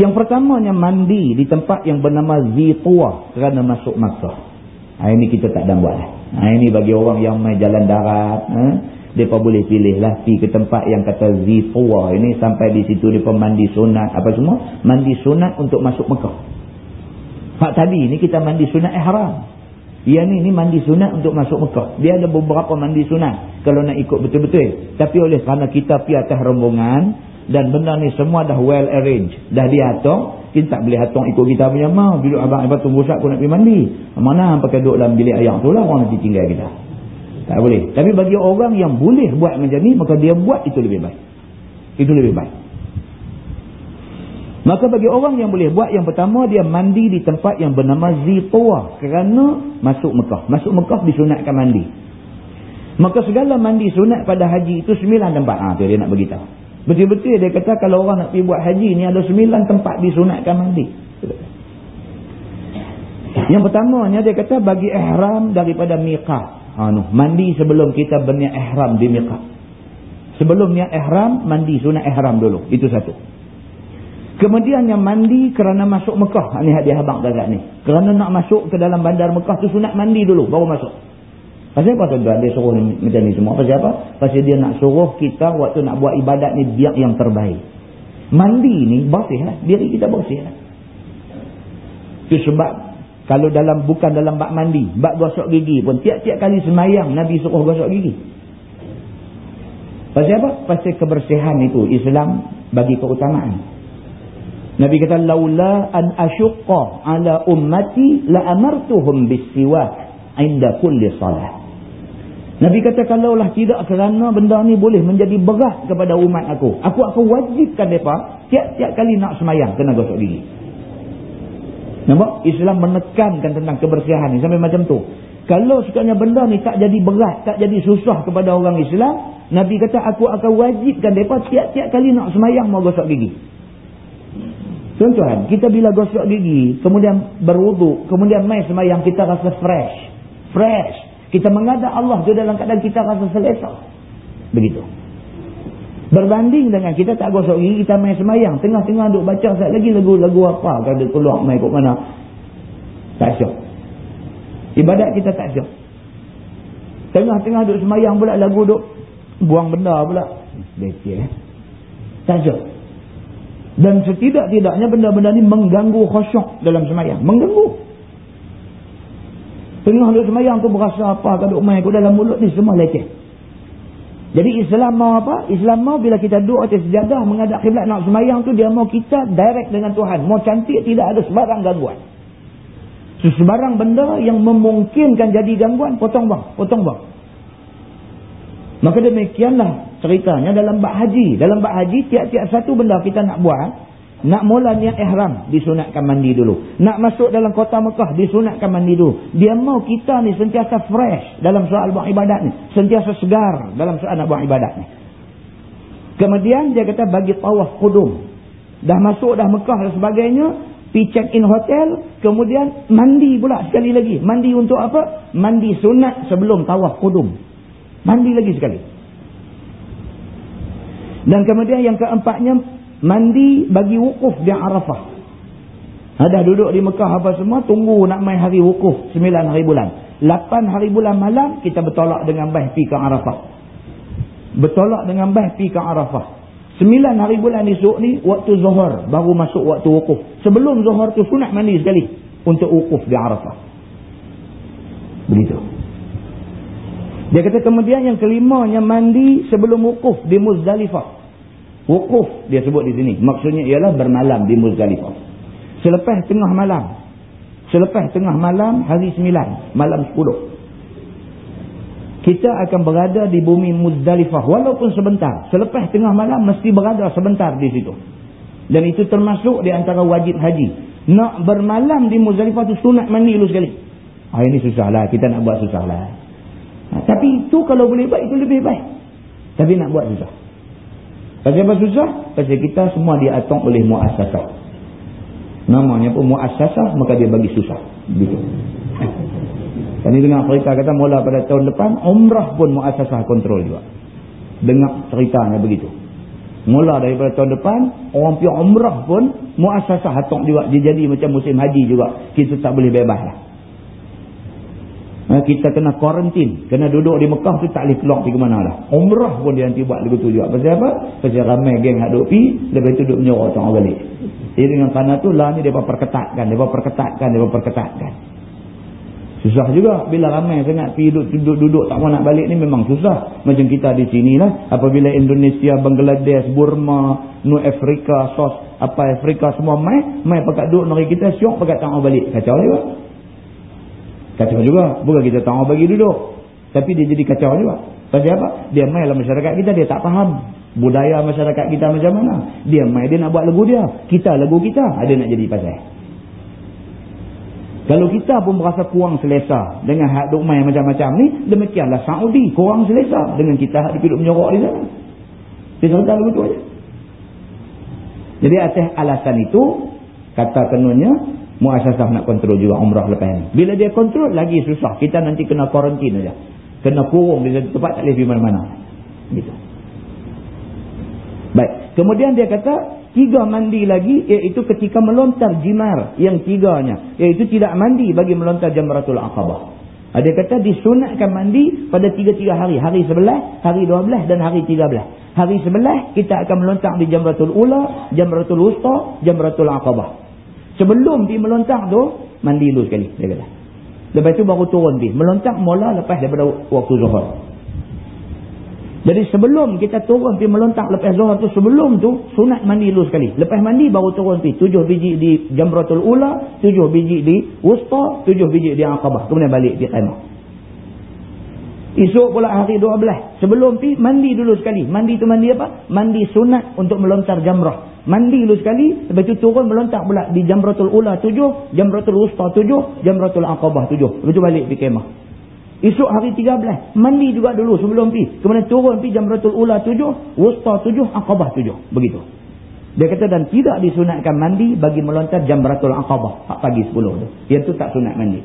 Yang pertamanya mandi di tempat yang bernama Zituah kerana masuk Mekah. Ha, ini kita tak dan buat. Ha, ini bagi orang yang main jalan darat. Ha? Mereka boleh pilih lah pergi ke tempat yang kata Zifwa ini sampai di situ mereka mandi sunat apa semua. Mandi sunat untuk masuk Mekah. Hak tadi ni kita mandi sunat ihram. Ia ni ni mandi sunat untuk masuk Mekah. Dia ada beberapa mandi sunat kalau nak ikut betul-betul. Tapi oleh kerana kita pergi atas rombongan dan benda ni semua dah well arranged. Dah diatur. Kita tak boleh hatung ikut kita punya mau. Duduk abang-abang tunggu saat aku nak pergi mandi. Mana pakai duduk dalam bilik ayam tu lah orang nanti tinggal kita. Tak boleh. Tapi bagi orang yang boleh buat macam ni, maka dia buat itu lebih baik. Itu lebih baik. Maka bagi orang yang boleh buat, yang pertama dia mandi di tempat yang bernama Zituah. Kerana masuk Mekah. Masuk Mekah disunatkan mandi. Maka segala mandi sunat pada haji itu sembilan tempat. Ah, tu dia nak beritahu. Betul-betul dia kata kalau orang nak pergi buat haji ni ada sembilan tempat disunatkan mandi. Yang pertamanya dia kata bagi ihram daripada miqat anu mandi sebelum kita berniat ihram di miqat sebelum niat ihram mandi sunat ihram dulu. Itu satu. Kemudian yang mandi kerana masuk Mekah. Ni hadiah abang agak ni. Kerana nak masuk ke dalam bandar Mekah tu sunat mandi dulu baru masuk pasal apa tuan-tuan dia suruh ni, macam ni semua pasal apa pasal dia nak suruh kita waktu nak buat ibadat ni biar yang terbaik mandi ni bersih lah diri kita bersih lah itu sebab kalau dalam bukan dalam bak mandi, bak gosok gigi pun tiap-tiap kali semayang Nabi suruh gosok gigi. Pasal apa? Pasal kebersihan itu Islam bagi keutamaan. Nabi kata laula an asyqa ala ummati la amartuhum bisiwak inda kulli salah. Nabi kata kalaulah tidak kerana benda ni boleh menjadi berat kepada umat aku. Aku akan wajibkan mereka tiap-tiap kali nak semayang kena gosok gigi. Nampak? Islam menekankan tentang kebersihan ni sampai macam tu. Kalau sekiranya benda ni tak jadi berat, tak jadi susah kepada orang Islam, Nabi kata aku akan wajibkan mereka tiap-tiap kali nak semayang mau gosok gigi. Tuan-tuan, kita bila gosok gigi, kemudian berwuduk, kemudian main semayang, kita rasa fresh. Fresh. Kita mengadap Allah tu dalam keadaan kita rasa selesa. Begitu. Berbanding dengan kita tak gosok gigi, kita main semayang. Tengah-tengah duk baca saat lagi lagu-lagu apa. Kalau keluar main kot mana. Tak syok. Ibadat kita tak syok. Tengah-tengah duk semayang pula lagu duk buang benda pula. Betul eh. Tak syok. Dan setidak-tidaknya benda-benda ni mengganggu khusyuk dalam semayang. Mengganggu. Tengah duduk semayang tu berasa apa ke duduk main ke dalam mulut ni semua leceh. Jadi Islam mau apa? Islam mau bila kita duduk atas sejadah menghadap kiblat nak semayang tu dia mau kita direct dengan Tuhan. Mau cantik tidak ada sebarang gangguan. Sebarang benda yang memungkinkan jadi gangguan potong bang, potong bang. Maka demikianlah ceritanya dalam bak haji. Dalam bak haji tiap-tiap satu benda kita nak buat nak mula niat ihram, disunatkan mandi dulu. Nak masuk dalam kota Mekah, disunatkan mandi dulu. Dia mau kita ni sentiasa fresh dalam soal buat ibadat ni. Sentiasa segar dalam soal nak buat ibadat ni. Kemudian dia kata bagi tawaf kudum. Dah masuk dah Mekah dan sebagainya, pi check in hotel, kemudian mandi pula sekali lagi. Mandi untuk apa? Mandi sunat sebelum tawaf kudum. Mandi lagi sekali. Dan kemudian yang keempatnya mandi bagi wukuf di Arafah. Ada duduk di Mekah apa semua, tunggu nak main hari wukuf, sembilan hari bulan. Lapan hari bulan malam, kita bertolak dengan baih pi ke Arafah. Bertolak dengan baih pi ke Arafah. Sembilan hari bulan esok ni, waktu zuhur, baru masuk waktu wukuf. Sebelum zuhur tu sunat mandi sekali, untuk wukuf di Arafah. Begitu. Dia kata kemudian yang kelimanya mandi sebelum wukuf di Muzdalifah. Wukuf dia sebut di sini. Maksudnya ialah bermalam di Muzdalifah. Selepas tengah malam. Selepas tengah malam hari sembilan. Malam sepuluh. Kita akan berada di bumi Muzdalifah. Walaupun sebentar. Selepas tengah malam mesti berada sebentar di situ. Dan itu termasuk di antara wajib haji. Nak bermalam di Muzdalifah tu sunat mandi dulu sekali. Ah, ini susahlah. Kita nak buat susahlah. Ha, tapi itu kalau boleh buat itu lebih baik. Tapi nak buat susah. Pasal apa susah? Pasal kita semua diatung oleh muasasah. Namanya pun muasasah, maka dia bagi susah. Begitu. Tadi dengar cerita kata mula pada tahun depan, umrah pun muasasah kontrol juga. Dengar ceritanya begitu. Mula daripada tahun depan, orang pergi umrah pun muasasah hatung juga. Dia jadi macam musim haji juga. Kita tak boleh bebas lah. Ha, kita kena kuarantin. Kena duduk di Mekah tu tak boleh keluar pergi ke mana lah. Umrah pun dia nanti buat begitu juga. Pasal apa? Pasal ramai geng nak duduk pergi. Lepas tu duduk menyorok orang balik. Jadi dengan kerana tu lah ni dia perketatkan. Dia perketatkan. Dia perketatkan. Susah juga bila ramai sangat pergi duduk-duduk tak mau nak balik ni memang susah. Macam kita di sini lah. Apabila Indonesia, Bangladesh, Burma, New Afrika, Sos, apa Afrika semua mai. Mai pakat duduk negeri kita syok pakat tak mau balik. Kacau juga. Kacau juga. Bukan kita tahu bagi duduk. Tapi dia jadi kacau juga. Pasal apa? Dia main dalam masyarakat kita, dia tak faham. Budaya masyarakat kita macam mana. Dia main, dia nak buat lagu dia. Kita lagu kita, ada nak jadi pasal. Kalau kita pun berasa kurang selesa dengan hak duk main macam-macam ni, demikianlah Saudi kurang selesa dengan kita hak duduk menyorok di sana. Dia serta lagu tu aja. Jadi atas alasan itu, kata kenunnya, muasasah nak kontrol juga umrah lepas ni. Bila dia kontrol lagi susah. Kita nanti kena kuarantin aja. Kena kurung di satu tempat tak boleh pergi mana-mana. Gitu. Baik. Kemudian dia kata tiga mandi lagi iaitu ketika melontar jimar yang tiganya. Iaitu tidak mandi bagi melontar jamratul aqabah. Dia kata disunatkan mandi pada tiga-tiga hari. Hari sebelah, hari dua belah dan hari tiga belah. Hari sebelah kita akan melontar di jamratul ula, jamratul usta, jamratul aqabah. Sebelum dia melontar tu, mandi dulu sekali. Dia kata. Lepas tu baru turun dia. Melontar mula lepas daripada waktu zuhur. Jadi sebelum kita turun pergi melontak lepas zuhur tu, sebelum tu sunat mandi dulu sekali. Lepas mandi baru turun pergi. Tujuh biji di Jamratul Ula, tujuh biji di Wusta, tujuh biji di Aqabah. Kemudian balik di Qimah. Esok pula hari dua belas. Sebelum pergi mandi dulu sekali. Mandi tu mandi apa? Mandi sunat untuk melontar jamrah. Mandi dulu sekali. Lepas tu turun melontak pula di Jamratul Ula tujuh, Jamratul Wusta tujuh, Jamratul Aqabah tujuh. Lepas tu balik di Qimah. Esok hari 13. Mandi juga dulu sebelum pi. Kemudian turun pi Jamratul Ula 7. Wusta 7. Aqabah 7. Begitu. Dia kata dan tidak disunatkan mandi bagi melontar Jamratul Aqabah. Hak pagi 10 tu. Yang tu tak sunat mandi.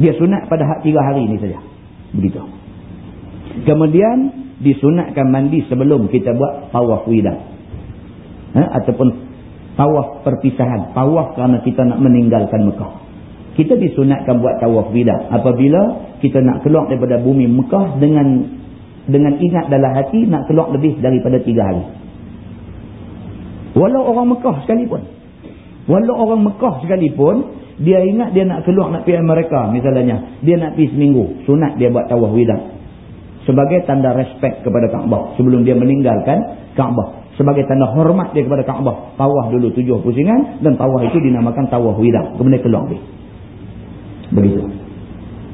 Dia sunat pada hak 3 hari ni saja. Begitu. Kemudian disunatkan mandi sebelum kita buat tawaf widah. Ha? Ataupun tawaf perpisahan. Tawaf kerana kita nak meninggalkan Mekah. Kita disunatkan buat tawaf bidah apabila kita nak keluar daripada bumi Mekah dengan dengan ingat dalam hati nak keluar lebih daripada tiga hari. Walau orang Mekah sekalipun. Walau orang Mekah sekalipun dia ingat dia nak keluar nak pergi mereka misalnya. Dia nak pergi seminggu. Sunat dia buat tawaf bidah sebagai tanda respect kepada Kaabah sebelum dia meninggalkan Kaabah sebagai tanda hormat dia kepada Kaabah tawaf dulu tujuh pusingan dan tawaf itu dinamakan tawaf widah kemudian keluar dia Begitu.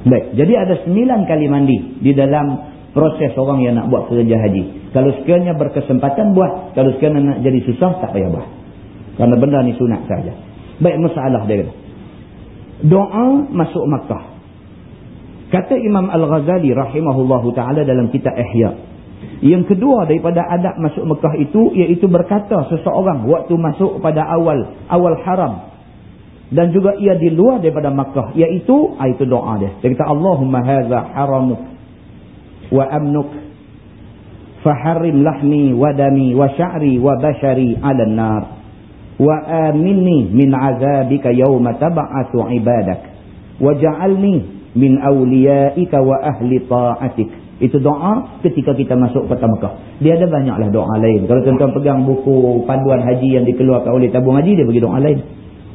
Baik, jadi ada sembilan kali mandi di dalam proses orang yang nak buat kerja haji. Kalau sekiranya berkesempatan buat, kalau sekiranya nak jadi susah tak payah buat. Kerana benda ni sunat saja. Baik, masalah dia kata. Doa masuk Makkah. Kata Imam Al-Ghazali rahimahullahu taala dalam kitab Ihya. Yang kedua daripada adab masuk Mekah itu iaitu berkata seseorang waktu masuk pada awal awal haram. Dan juga ia di luar daripada Makkah iaitu ah, itu doa dia. Dia kata Allahumma hadza haramuk wa amnuk faharrim lahmi wa dami wa sya'ri wa bashari 'ala an-nar wa aminni min 'adzabika yawma tab'atsu 'ibadak wa ja'alni min awliyaika wa ahli ta'atik itu doa ketika kita masuk kota Mekah. Dia ada banyaklah doa lain. Kalau tuan-tuan pegang buku panduan haji yang dikeluarkan oleh tabung haji, dia bagi doa lain.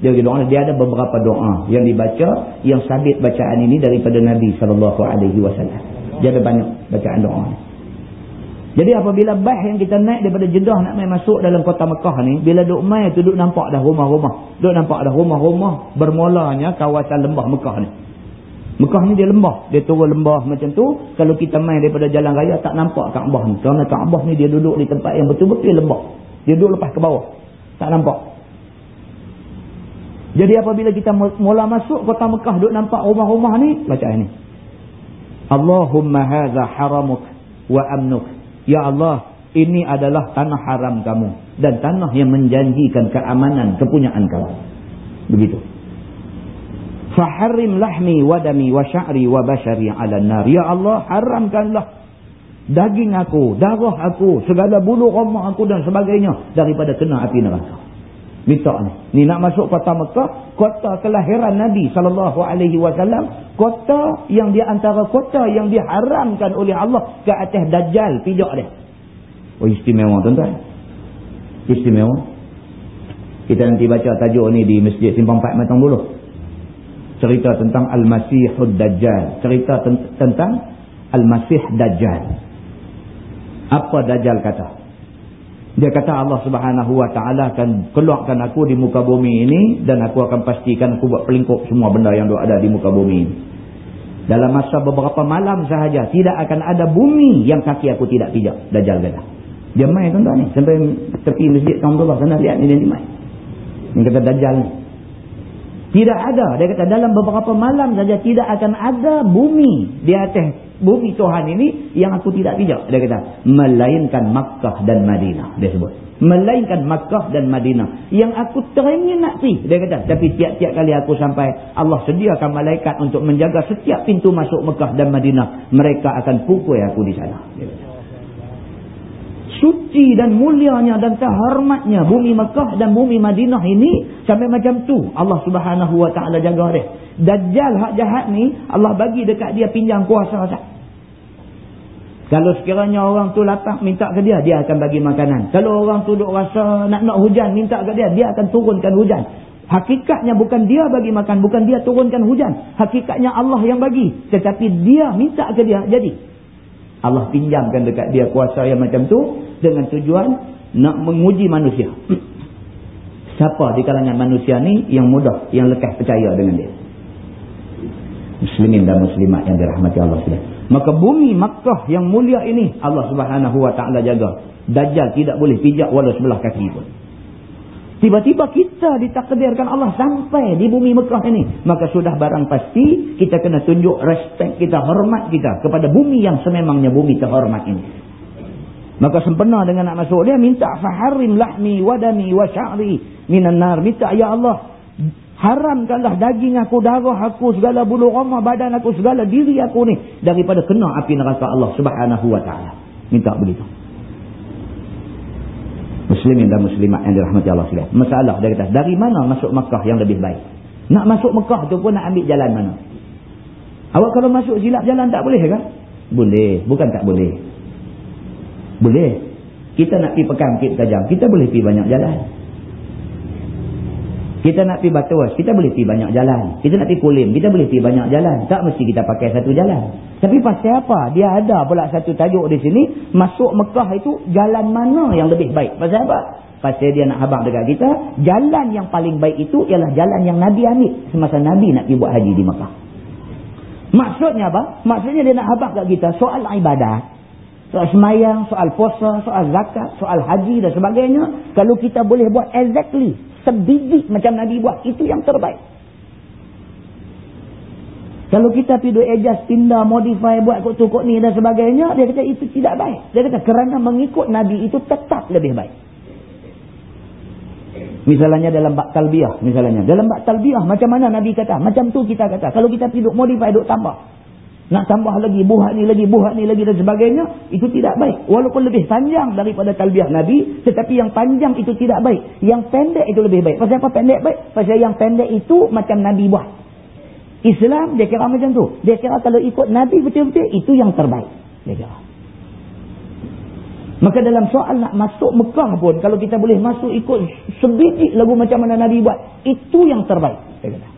Dia doa dia ada beberapa doa yang dibaca yang sabit bacaan ini daripada Nabi wasallam. Dia ada banyak bacaan doa. Jadi apabila bah yang kita naik daripada Jeddah nak mai masuk dalam kota Mekah ni, bila duk mai tu duk nampak dah rumah-rumah. Duk nampak dah rumah-rumah bermulanya kawasan lembah Mekah ni. Mekah ni dia lembah. Dia turun lembah macam tu. Kalau kita main daripada jalan raya tak nampak Kaabah ni. Kerana Kaabah ni dia duduk di tempat yang betul-betul lembah. Dia duduk lepas ke bawah. Tak nampak. Jadi apabila kita mula masuk kota Mekah duk nampak rumah-rumah ni, baca ini. Allahumma hadza haramuk wa amnuk. Ya Allah, ini adalah tanah haram kamu dan tanah yang menjanjikan keamanan kepunyaan kamu. Begitu. Faharrim lahmi wa dami wa sya'ri wa bashari 'ala nar. Ya Allah, haramkanlah daging aku, darah aku, segala bulu rumah aku dan sebagainya daripada kena api neraka minta ni. Ni nak masuk kota Mekah, kota kelahiran Nabi sallallahu alaihi wasallam, kota yang di antara kota yang diharamkan oleh Allah ke atas dajjal pijak dia. Oh istimewa tuan-tuan. Istimewa. Kita nanti baca tajuk ni di Masjid Simpang 4 Matang dulu. Cerita tentang Al-Masihud Dajjal. Cerita tentang Al-Masih Dajjal. Apa Dajjal kata? Dia kata Allah subhanahu wa ta'ala akan keluarkan aku di muka bumi ini dan aku akan pastikan aku buat pelingkup semua benda yang ada di muka bumi ini. Dalam masa beberapa malam sahaja tidak akan ada bumi yang kaki aku tidak pijak. Dajjal kata. Dia main tuan-tuan ni. Sampai tepi masjid kaum tu sana lihat ni dia ni main. Ini kata Dajjal ni. Tidak ada. Dia kata dalam beberapa malam saja tidak akan ada bumi di atas bumi Tuhan ini yang aku tidak pijak. Dia kata, melainkan Makkah dan Madinah. Dia sebut. Melainkan Makkah dan Madinah. Yang aku teringin nak pergi. Dia kata, tapi tiap-tiap kali aku sampai, Allah sediakan malaikat untuk menjaga setiap pintu masuk Makkah dan Madinah. Mereka akan pukul aku di sana. Dia kata. Suci dan mulianya dan terhormatnya bumi Mekah dan bumi Madinah ini sampai macam tu Allah Subhanahu wa taala jaga dia. Dajjal hak jahat ni Allah bagi dekat dia pinjam kuasa sat. Kalau sekiranya orang tu lapar minta ke dia dia akan bagi makanan. Kalau orang tu duk rasa nak nak hujan minta ke dia dia akan turunkan hujan. Hakikatnya bukan dia bagi makan, bukan dia turunkan hujan. Hakikatnya Allah yang bagi. Tetapi dia minta ke dia jadi. Allah pinjamkan dekat dia kuasa yang macam tu dengan tujuan nak menguji manusia. Siapa di kalangan manusia ni yang mudah, yang lekas percaya dengan dia? Muslimin dan muslimat yang dirahmati Allah SWT. Maka bumi Makkah yang mulia ini Allah Subhanahu Wa Taala jaga. Dajjal tidak boleh pijak walau sebelah kaki pun. Tiba-tiba kita ditakdirkan Allah sampai di bumi Mekah ini. Maka sudah barang pasti kita kena tunjuk respect kita, hormat kita kepada bumi yang sememangnya bumi terhormat ini. Maka sempena dengan nak masuk dia minta faharim lahmi wadami wa sya'ri minan nar. Minta ya Allah haramkanlah daging aku, darah aku, segala bulu roma badan aku, segala diri aku ni daripada kena api neraka Allah Subhanahu wa taala. Minta begitu muslimin dan muslimat yang dirahmati Allah sekalian. Masalah dia kata, dari mana masuk Makkah yang lebih baik? Nak masuk Makkah tu pun nak ambil jalan mana? Awak kalau masuk silap jalan tak boleh kan? Boleh, bukan tak boleh. Boleh. Kita nak pergi pekan Bukit Kajang, kita boleh pergi banyak jalan. Kita nak pergi Batuas, kita boleh pergi banyak jalan. Kita nak pergi Kulim, kita boleh pergi banyak jalan. Tak mesti kita pakai satu jalan. Tapi pasal apa? Dia ada pula satu tajuk di sini. Masuk Mekah itu jalan mana yang lebih baik? Pasal apa? Pasal dia nak habang dekat kita. Jalan yang paling baik itu ialah jalan yang Nabi ambil. Semasa Nabi nak pergi buat haji di Mekah. Maksudnya apa? Maksudnya dia nak habang dekat kita soal ibadat. Soal semayang, soal puasa, soal zakat, soal haji dan sebagainya. Kalau kita boleh buat exactly sebiji macam Nabi buat. Itu yang terbaik. Kalau kita pergi adjust, pindah, modify, buat kok tu, kok ni dan sebagainya, dia kata itu tidak baik. Dia kata kerana mengikut Nabi itu tetap lebih baik. Misalnya dalam bak talbiah, misalnya. Dalam bak talbiah, macam mana Nabi kata? Macam tu kita kata. Kalau kita pergi modify, duk tambah. Nak tambah lagi, buhat ni lagi, buhat ni lagi dan sebagainya. Itu tidak baik. Walaupun lebih panjang daripada talbiah Nabi. Tetapi yang panjang itu tidak baik. Yang pendek itu lebih baik. Pasal apa pendek baik? Pasal yang pendek itu macam Nabi buat. Islam dia kira macam tu. Dia kira kalau ikut Nabi betul-betul itu yang terbaik. Dia kira. Maka dalam soal nak masuk Mekah pun. Kalau kita boleh masuk ikut sebiji lagu macam mana Nabi buat. Itu yang terbaik. Dia kata.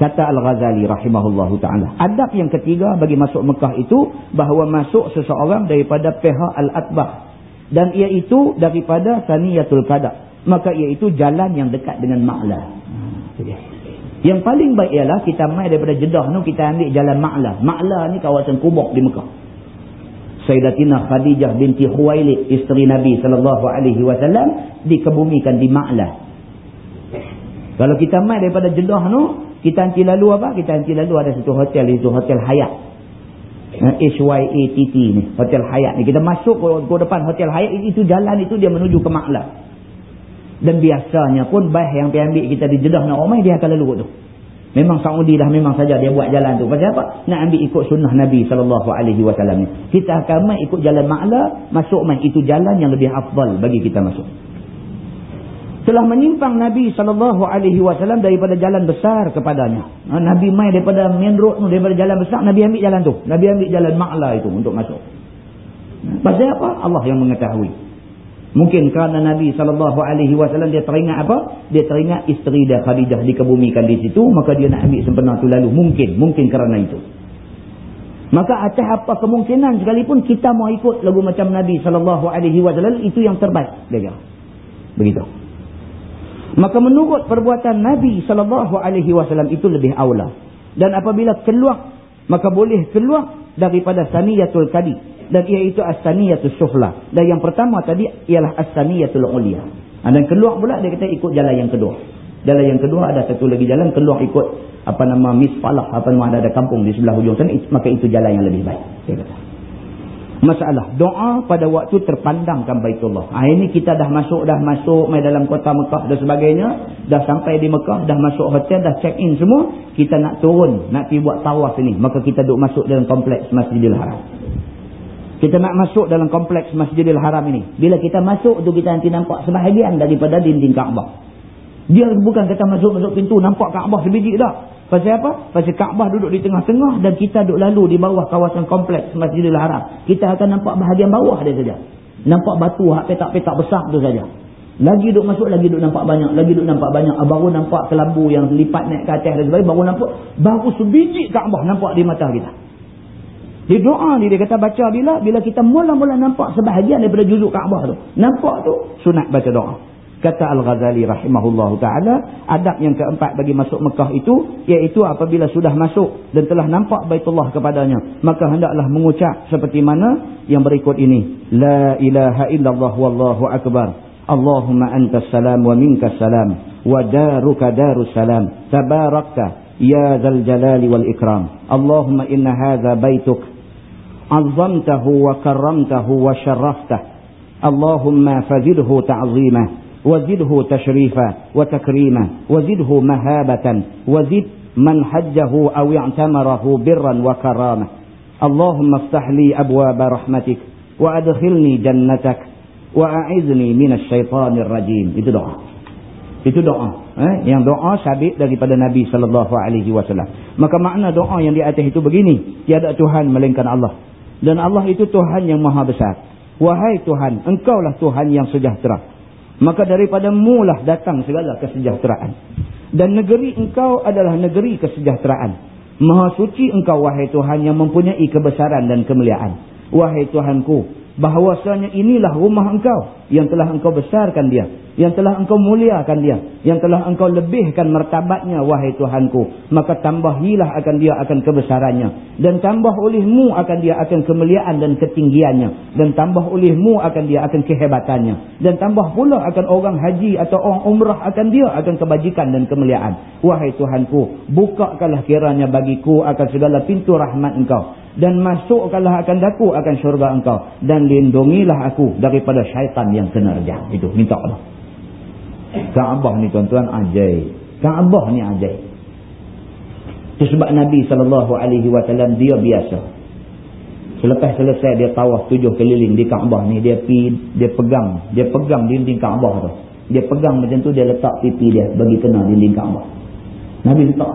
Kata Al-Ghazali rahimahullahu ta'ala. Adab yang ketiga bagi masuk Mekah itu, bahawa masuk seseorang daripada pihak Al-Atbah. Dan ia itu daripada Saniyatul Qadak. Maka ia itu jalan yang dekat dengan Ma'la. Yang paling baik ialah kita mai daripada Jeddah tu, kita ambil jalan Ma'la. Ma'la ni kawasan kubok di Mekah. Sayyidatina Khadijah binti Khuwailid, isteri Nabi SAW, dikebumikan di Ma'la. Kalau kita mai daripada Jeddah tu, kita nanti lalu apa? Kita nanti lalu ada satu hotel itu hotel Hayat. HYATT ni, hotel Hayat ni. Kita masuk ke, ke depan hotel Hayat itu jalan itu dia menuju ke Maklah. Dan biasanya pun bah yang pergi ambil kita di Jeddah nak ramai dia akan lalu tu. Memang Saudi dah memang saja dia buat jalan tu. Pasal apa? Nak ambil ikut sunnah Nabi SAW ni. Kita akan mai ikut jalan Maklah, masuk mai itu jalan yang lebih afdal bagi kita masuk telah menyimpang Nabi SAW daripada jalan besar kepadanya. Ha, Nabi mai daripada main road tu, daripada jalan besar, Nabi ambil jalan tu. Nabi ambil jalan makla itu untuk masuk. Pasal apa? Allah yang mengetahui. Mungkin kerana Nabi SAW dia teringat apa? Dia teringat isteri dia Khadijah dikebumikan di situ, maka dia nak ambil sempena tu lalu. Mungkin, mungkin kerana itu. Maka atas apa kemungkinan sekalipun kita mau ikut lagu macam Nabi SAW, itu yang terbaik. Dia Begitu. Maka menurut perbuatan Nabi SAW itu lebih awla. Dan apabila keluar, maka boleh keluar daripada saniyatul kadi. Dan iaitu as-saniyatul suhla. Dan yang pertama tadi ialah as-saniyatul ulia. Dan keluar pula dia kata ikut jalan yang kedua. Jalan yang kedua ada satu lagi jalan keluar ikut apa nama misfalah. Apa nama ada, ada kampung di sebelah hujung sana. Maka itu jalan yang lebih baik. Dia kata masalah doa pada waktu terpandangkan Baitullah. Ha, ini kita dah masuk dah masuk mai dalam kota Mekah dan sebagainya, dah sampai di Mekah, dah masuk hotel, dah check in semua, kita nak turun, nak pergi buat tawaf ini, maka kita duk masuk dalam kompleks Masjidil Haram. Kita nak masuk dalam kompleks Masjidil Haram ini. Bila kita masuk tu kita nanti nampak sebahagian daripada dinding Kaabah. Dia bukan kata masuk-masuk pintu nampak Kaabah sebiji dah. Pasal apa? Pasal Kaabah duduk di tengah-tengah dan kita duduk lalu di bawah kawasan kompleks Masjidil Haram. Kita akan nampak bahagian bawah dia saja. Nampak batu hak petak-petak besar tu saja. Lagi duduk masuk, lagi duduk nampak banyak. Lagi duduk nampak banyak. Ah, baru nampak kelambu yang lipat naik ke atas dan sebagainya. Baru nampak, baru sebiji Kaabah nampak di mata kita. Dia doa ni dia kata baca bila? Bila kita mula-mula nampak sebahagian daripada juzuk Kaabah tu. Nampak tu, sunat baca doa. Kata Al-Ghazali rahimahullahu ta'ala, adab yang keempat bagi masuk Mekah itu, iaitu apabila sudah masuk dan telah nampak baitullah kepadanya, maka hendaklah mengucap seperti mana yang berikut ini. La ilaha illallah wallahu akbar. Allahumma antas salam wa minkas salam. Wa daruka darus salam. Tabarakta ya zal jalali wal ikram. Allahumma inna hadha baituk. Azzamtahu wa karramtahu wa syarraftah. Allahumma fazidhu ta'zimah. وزده تشريفا وتكريما وزده مهابة وزد من حجه أو اعتمره برا وكرامة اللهم افتح لي أبواب رحمتك وأدخلني جنتك وأعذني من الشيطان الرجيم itu doa itu doa eh? yang doa sabit daripada Nabi sallallahu alaihi wasallam maka makna doa yang di atas itu begini tiada tuhan melainkan Allah dan Allah itu Tuhan yang maha besar wahai Tuhan engkaulah Tuhan yang sejahtera Maka daripada mulah datang segala kesejahteraan. Dan negeri engkau adalah negeri kesejahteraan. Maha suci engkau wahai Tuhan yang mempunyai kebesaran dan kemuliaan. Wahai Tuhanku, bahawasanya inilah rumah engkau yang telah engkau besarkan dia. Yang telah engkau muliakan dia. Yang telah engkau lebihkan martabatnya wahai Tuhanku. Maka tambahilah akan dia akan kebesarannya. Dan tambah olehmu akan dia akan kemuliaan dan ketinggiannya. Dan tambah olehmu akan dia akan kehebatannya. Dan tambah pula akan orang haji atau orang umrah akan dia akan kebajikan dan kemuliaan. Wahai Tuhanku bukakanlah kiranya bagiku akan segala pintu rahmat engkau. Dan masukkanlah akan daku akan syurga engkau. Dan lindungilah aku daripada syaitan yang kenerjang itu minta Allah Kaabah ni tuan-tuan ajaib. Kaabah ni ajaib. Itu sebab Nabi SAW dia biasa. Selepas selesai dia tawaf tujuh keliling di Kaabah ni. Dia pi, dia pegang. Dia pegang dinding Kaabah tu. Dia pegang macam tu dia letak pipi dia bagi kena dinding Kaabah. Nabi letak.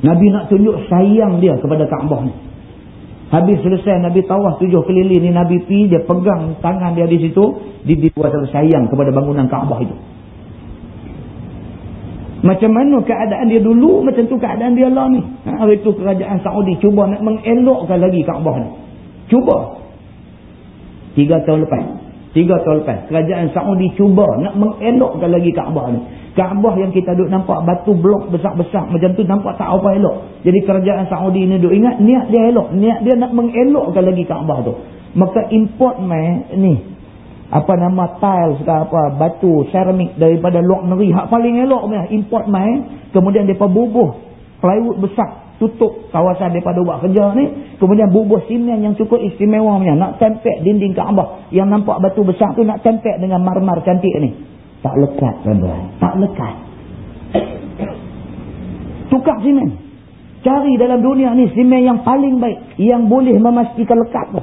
Nabi nak tunjuk sayang dia kepada Kaabah ni. Habis selesai Nabi tawaf tujuh keliling ni Nabi pi dia pegang tangan dia di situ dia dibuat sayang kepada bangunan Kaabah itu. Macam mana keadaan dia dulu macam tu keadaan dia lah ni. Ha, hari tu kerajaan Saudi cuba nak mengelokkan lagi Kaabah ni. Cuba. Tiga tahun lepas. Tiga tahun lepas. Kerajaan Saudi cuba nak mengelokkan lagi Kaabah ni. Kaabah yang kita duduk nampak batu blok besar-besar macam tu nampak tak apa elok. Jadi kerajaan Saudi ni duduk ingat niat dia elok. Niat dia nak mengelokkan lagi Kaabah tu. Maka import mai ni apa nama tiles ke apa batu seramik daripada luar negeri hak paling elok punya import mai kemudian depa bubuh plywood besar tutup kawasan daripada buat kerja ni kemudian bubuh simen yang cukup istimewa punya nak tempel dinding Kaabah yang nampak batu besar tu nak tempel dengan marmar cantik ni tak lekat tuan-tuan. Tak lekat. Tukar simen. Cari dalam dunia ni simen yang paling baik. Yang boleh memastikan lekat tu.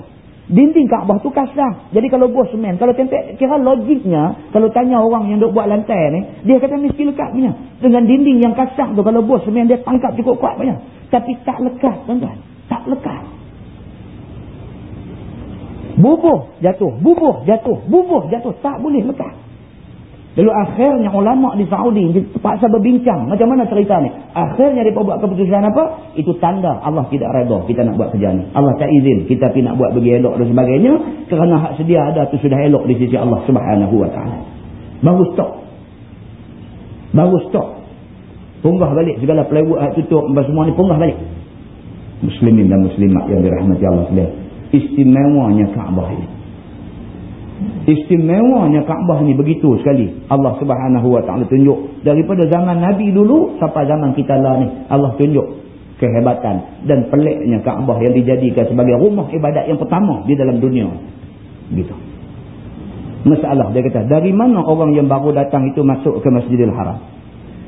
Dinding Kaabah tu kasar. Jadi kalau buat semen. Kalau tempel, kira logiknya. Kalau tanya orang yang duk buat lantai ni. Dia kata mesti lekat punya. Dengan dinding yang kasar tu. Kalau buat semen dia tangkap cukup kuat punya. Tapi tak lekat tuan-tuan. Tak lekat. Bubuh jatuh. Bubuh jatuh. Bubuh jatuh. Tak boleh lekat. Lalu akhirnya ulama di Saudi terpaksa berbincang. Macam mana cerita ni? Akhirnya mereka buat keputusan apa? Itu tanda Allah tidak reda kita nak buat kerja ni. Allah tak izin kita pergi nak buat bagi elok dan sebagainya. Kerana hak sedia ada tu sudah elok di sisi Allah subhanahu wa ta'ala. Baru stop. Baru stop. Punggah balik segala plywood hak tutup. Semua ni punggah balik. Muslimin dan muslimat yang dirahmati Allah sekalian. Istimewanya Kaabah ini. Istimewanya Kaabah ni begitu sekali. Allah subhanahu wa ta'ala tunjuk. Daripada zaman Nabi dulu sampai zaman kita lah ni. Allah tunjuk kehebatan dan peliknya Kaabah yang dijadikan sebagai rumah ibadat yang pertama di dalam dunia. Gitu. Masalah dia kata, dari mana orang yang baru datang itu masuk ke Masjidil Haram?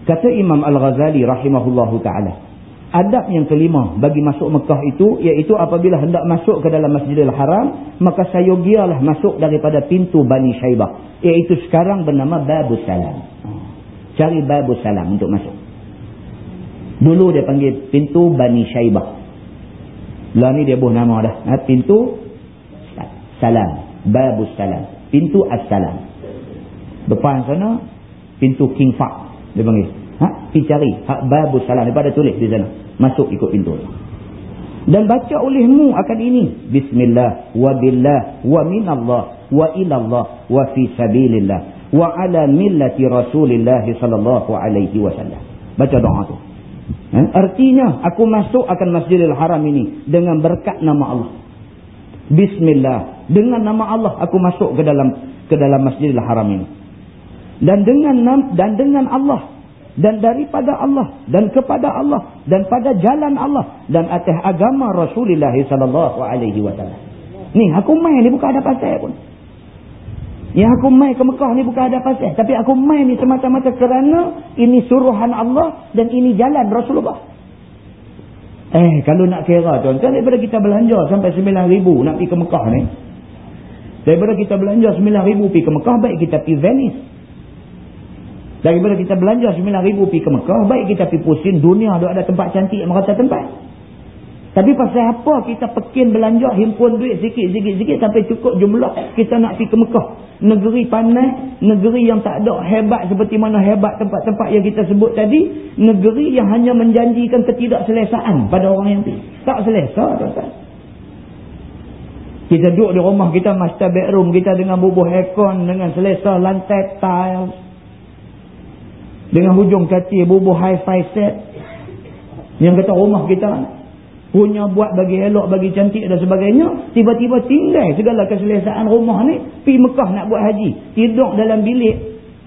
Kata Imam Al-Ghazali rahimahullahu ta'ala adab yang kelima bagi masuk Mekah itu iaitu apabila hendak masuk ke dalam Masjidil Haram maka sayogialah masuk daripada pintu Bani Syaibah iaitu sekarang bernama Babus Salam. Cari Babus Salam untuk masuk. Dulu dia panggil pintu Bani Syaibah lah ni dia buh nama dah. Ha, pintu Salam. Babus Salam. Pintu As-Salam. Depan sana pintu King Fahd dia panggil Ha? Pergi cari. Hak babu salam. Dia pada tulis di sana. Masuk ikut pintu. Dan baca olehmu akan ini. Bismillah, wa billah, wa minallah, wa ilallah, wa fi sabilillah, wa ala millati rasulillah sallallahu alaihi wasallam. Baca doa tu. Eh? Artinya, aku masuk akan masjidil haram ini dengan berkat nama Allah. Bismillah. Dengan nama Allah, aku masuk ke dalam ke dalam masjidil haram ini. Dan dengan dan dengan Allah dan daripada Allah dan kepada Allah dan pada jalan Allah dan atas agama Rasulullah sallallahu alaihi wasallam. Ni aku mai ni bukan ada pasal pun. Yang aku mai ke Mekah ni bukan ada pasal, tapi aku mai ni semata-mata kerana ini suruhan Allah dan ini jalan Rasulullah. Eh, kalau nak kira tuan-tuan daripada kita belanja sampai 9000 nak pergi ke Mekah ni. Daripada kita belanja 9000 pergi ke Mekah baik kita pergi Venice. Daripada kita belanja RM9,000 pergi ke Mekah, baik kita pergi pusing dunia ada tempat cantik yang merata tempat. Tapi pasal apa kita pekin belanja, himpun duit sikit-sikit-sikit sampai cukup jumlah kita nak pergi ke Mekah. Negeri panas, negeri yang tak ada hebat seperti mana hebat tempat-tempat yang kita sebut tadi. Negeri yang hanya menjanjikan ketidakselesaan pada orang yang pergi. Tak selesa, tuan-tuan. Kita duduk di rumah kita, master bedroom kita dengan bubuh aircon, dengan selesa lantai tiles. Dengan hujung kaki bubuh hi-fi set. Yang kata rumah kita punya buat bagi elok, bagi cantik dan sebagainya. Tiba-tiba tinggal segala keselesaan rumah ni. Pergi Mekah nak buat haji. Tidur dalam bilik.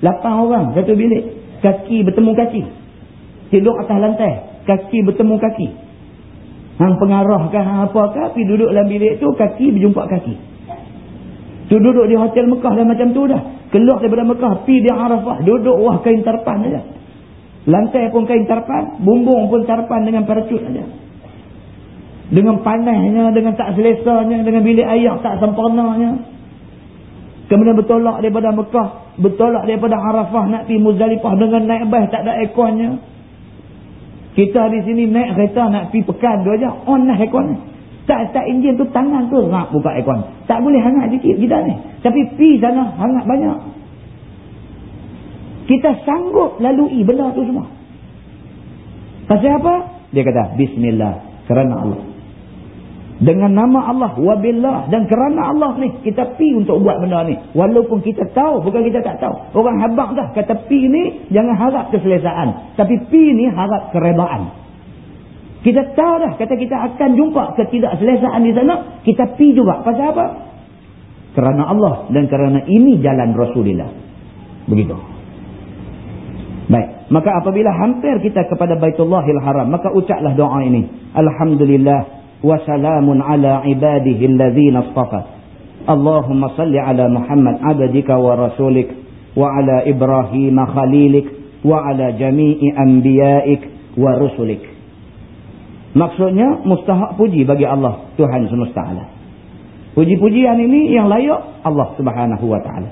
Lapan orang satu bilik. Kaki bertemu kaki. Tidur atas lantai. Kaki bertemu kaki. Hang pengarahkah hang apakah. Pergi duduk dalam bilik tu kaki berjumpa kaki. Tu duduk di hotel Mekah dah macam tu dah. Keluar daripada Mekah, pi di Arafah, duduk wah kain tarpan saja. Lantai pun kain tarpan, bumbung pun tarpan dengan paracut saja. Dengan panasnya, dengan tak selesanya, dengan bilik air tak sempurnanya. Kemudian bertolak daripada Mekah, bertolak daripada Arafah nak pergi Muzdalifah dengan naik bas tak ada airconnya. Kita di sini naik kereta nak pergi pekan tu aja, on lah airconnya. Tak start enjin tu tangan tu ngap buka aircon. Tak boleh hangat sikit kita ni. Tapi pi sana hangat banyak. Kita sanggup lalui benda tu semua. Pasal apa? Dia kata bismillah kerana Allah. Dengan nama Allah wabillah dan kerana Allah ni kita pi untuk buat benda ni. Walaupun kita tahu bukan kita tak tahu. Orang habaq dah kata pi ni jangan harap keselesaan. Tapi pi ni harap keredaan. Kita tahu dah kata kita akan jumpa ketidakselesaan di sana, kita pi juga. Pasal apa? Kerana Allah dan kerana ini jalan Rasulullah. Begitu. Baik. Maka apabila hampir kita kepada Baitullahil Haram, maka ucaplah doa ini. Alhamdulillah wa salamun ala ibadihi allazina astafa. Allahumma salli ala Muhammad abdika wa rasulik wa ala Ibrahim khalilik wa ala jami'i anbiya'ik wa rusulik. Maksudnya mustahak puji bagi Allah Tuhan semesta alam. Puji-pujian ini yang layak Allah Subhanahu wa taala.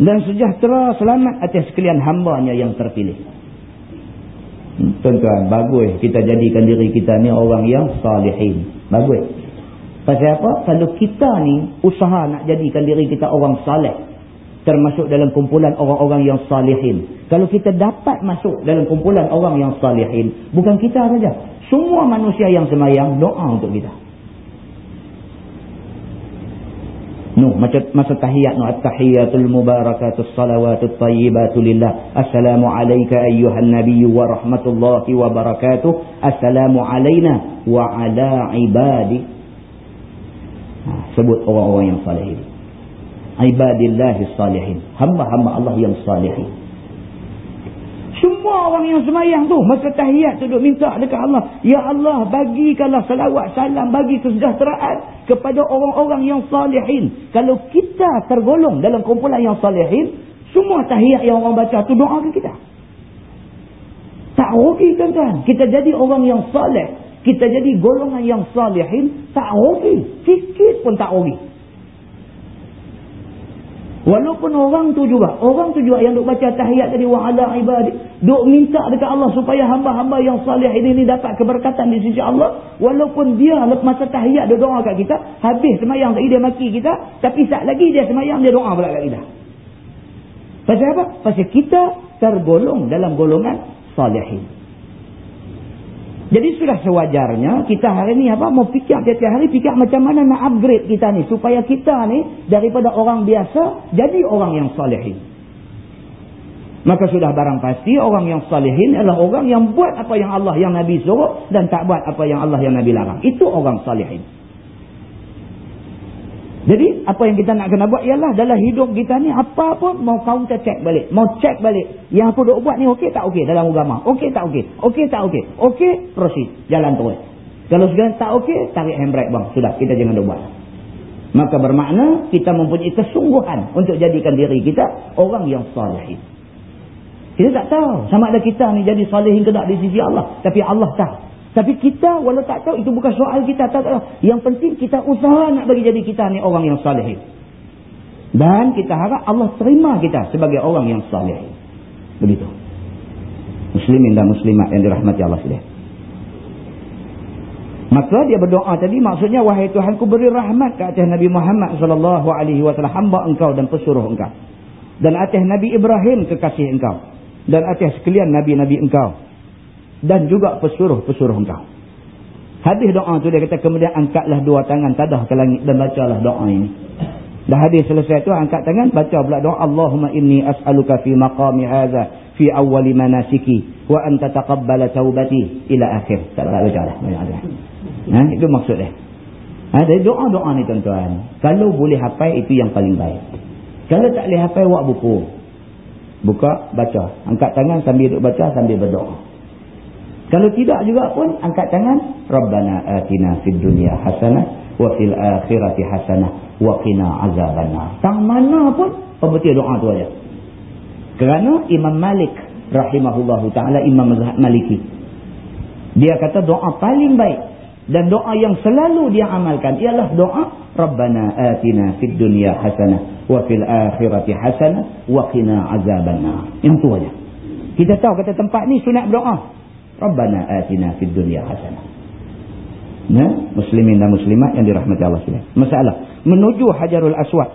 Dan sejahtera selamat atas sekalian hamba-Nya yang terpilih. Hmm, tuan-tuan, bagus kita jadikan diri kita ni orang yang salihin. Bagus. Pasal apa? Kalau kita ni usaha nak jadikan diri kita orang saleh, termasuk dalam kumpulan orang-orang yang salihin. Kalau kita dapat masuk dalam kumpulan orang yang salihin, bukan kita saja, semua manusia yang semayang doa untuk kita. No, macam masa tahiyat no at-tahiyatul mubarakatus salawatut tayyibatul lillah. Assalamu alayka ayyuhan nabiyyu wa rahmatullahi wa barakatuh. Assalamu alayna wa ala ibadi. Ha, sebut orang-orang yang salihin. Ibadillahi salihin. Hamba-hamba Allah yang salihin. Semua orang yang semayang tu masa tahiyat tu duk minta dekat Allah. Ya Allah bagikanlah salawat salam bagi kesejahteraan kepada orang-orang yang salihin. Kalau kita tergolong dalam kumpulan yang salihin, semua tahiyat yang orang baca tu doa kita. Tak rugi kan kan? Kita jadi orang yang salih. Kita jadi golongan yang salihin, tak rugi. Sikit pun tak rugi. Walaupun orang tu juga, orang tu juga yang duk baca tahiyat tadi wa'ala ibadi, duk minta dekat Allah supaya hamba-hamba yang salih ini, ini dapat keberkatan di sisi Allah, walaupun dia masa tahiyat dia doa kat kita, habis semayang tadi dia maki kita, tapi saat lagi dia semayang dia doa pula kat kita. Pasal apa? Pasal kita tergolong dalam golongan salihin. Jadi sudah sewajarnya kita hari ni apa mau fikir tiap-tiap hari fikir macam mana nak upgrade kita ni supaya kita ni daripada orang biasa jadi orang yang salihin. Maka sudah barang pasti orang yang salihin adalah orang yang buat apa yang Allah yang Nabi suruh dan tak buat apa yang Allah yang Nabi larang. Itu orang salihin. Jadi apa yang kita nak kena buat ialah dalam hidup kita ni apa pun mau counter check balik. Mau check balik. Yang apa duk buat ni okey tak okey dalam agama. Okey tak okey. Okey tak okey. Okey proceed. Jalan terus. Kalau sekarang tak okey tarik handbrake bang. Sudah kita jangan duk buat. Maka bermakna kita mempunyai kesungguhan untuk jadikan diri kita orang yang salihin. Kita tak tahu sama ada kita ni jadi salihin ke tak di sisi Allah. Tapi Allah tahu. Tapi kita walau tak tahu itu bukan soal kita tak tahu. Yang penting kita usaha nak bagi jadi kita ni orang yang salih. Dan kita harap Allah terima kita sebagai orang yang salih. Begitu. Muslimin dan muslimat yang dirahmati Allah sekalian. Maka dia berdoa tadi maksudnya wahai Tuhan ku beri rahmat ke atas Nabi Muhammad sallallahu alaihi wasallam hamba engkau dan pesuruh engkau. Dan atas Nabi Ibrahim kekasih engkau. Dan atas sekalian nabi-nabi engkau dan juga pesuruh-pesuruh engkau. Hadis doa tu dia kata kemudian angkatlah dua tangan tadah ke langit dan bacalah doa ini. Dah hadis selesai tu angkat tangan baca pula doa Allahumma inni as'aluka fi maqami hadha fi awwali manasiki wa anta taqabbala taubati ila akhir. Tak ada baca dah. Ha, itu maksud dia. Ha, dari doa-doa ni tuan-tuan. Kalau boleh hafal itu yang paling baik. Kalau tak boleh hafal buat buku. Buka, baca. Angkat tangan sambil duduk baca sambil berdoa. Kalau tidak juga pun angkat tangan. Rabbana atina fid dunya hasanah wa fil akhirati hasanah wa qina azabannar. Tang mana pun pembetul doa tu aja. Kerana Imam Malik rahimahullahu taala Imam Maliki. Dia kata doa paling baik dan doa yang selalu dia amalkan ialah doa Rabbana atina fid dunya hasanah wa fil akhirati hasanah wa qina azabannar. Yang tu aja. Kita tahu kata tempat ni sunat berdoa. Rabbana atina fid dunya hasanah. Nah, muslimin dan muslimat yang dirahmati Allah sekalian. Masalah, menuju Hajarul Aswad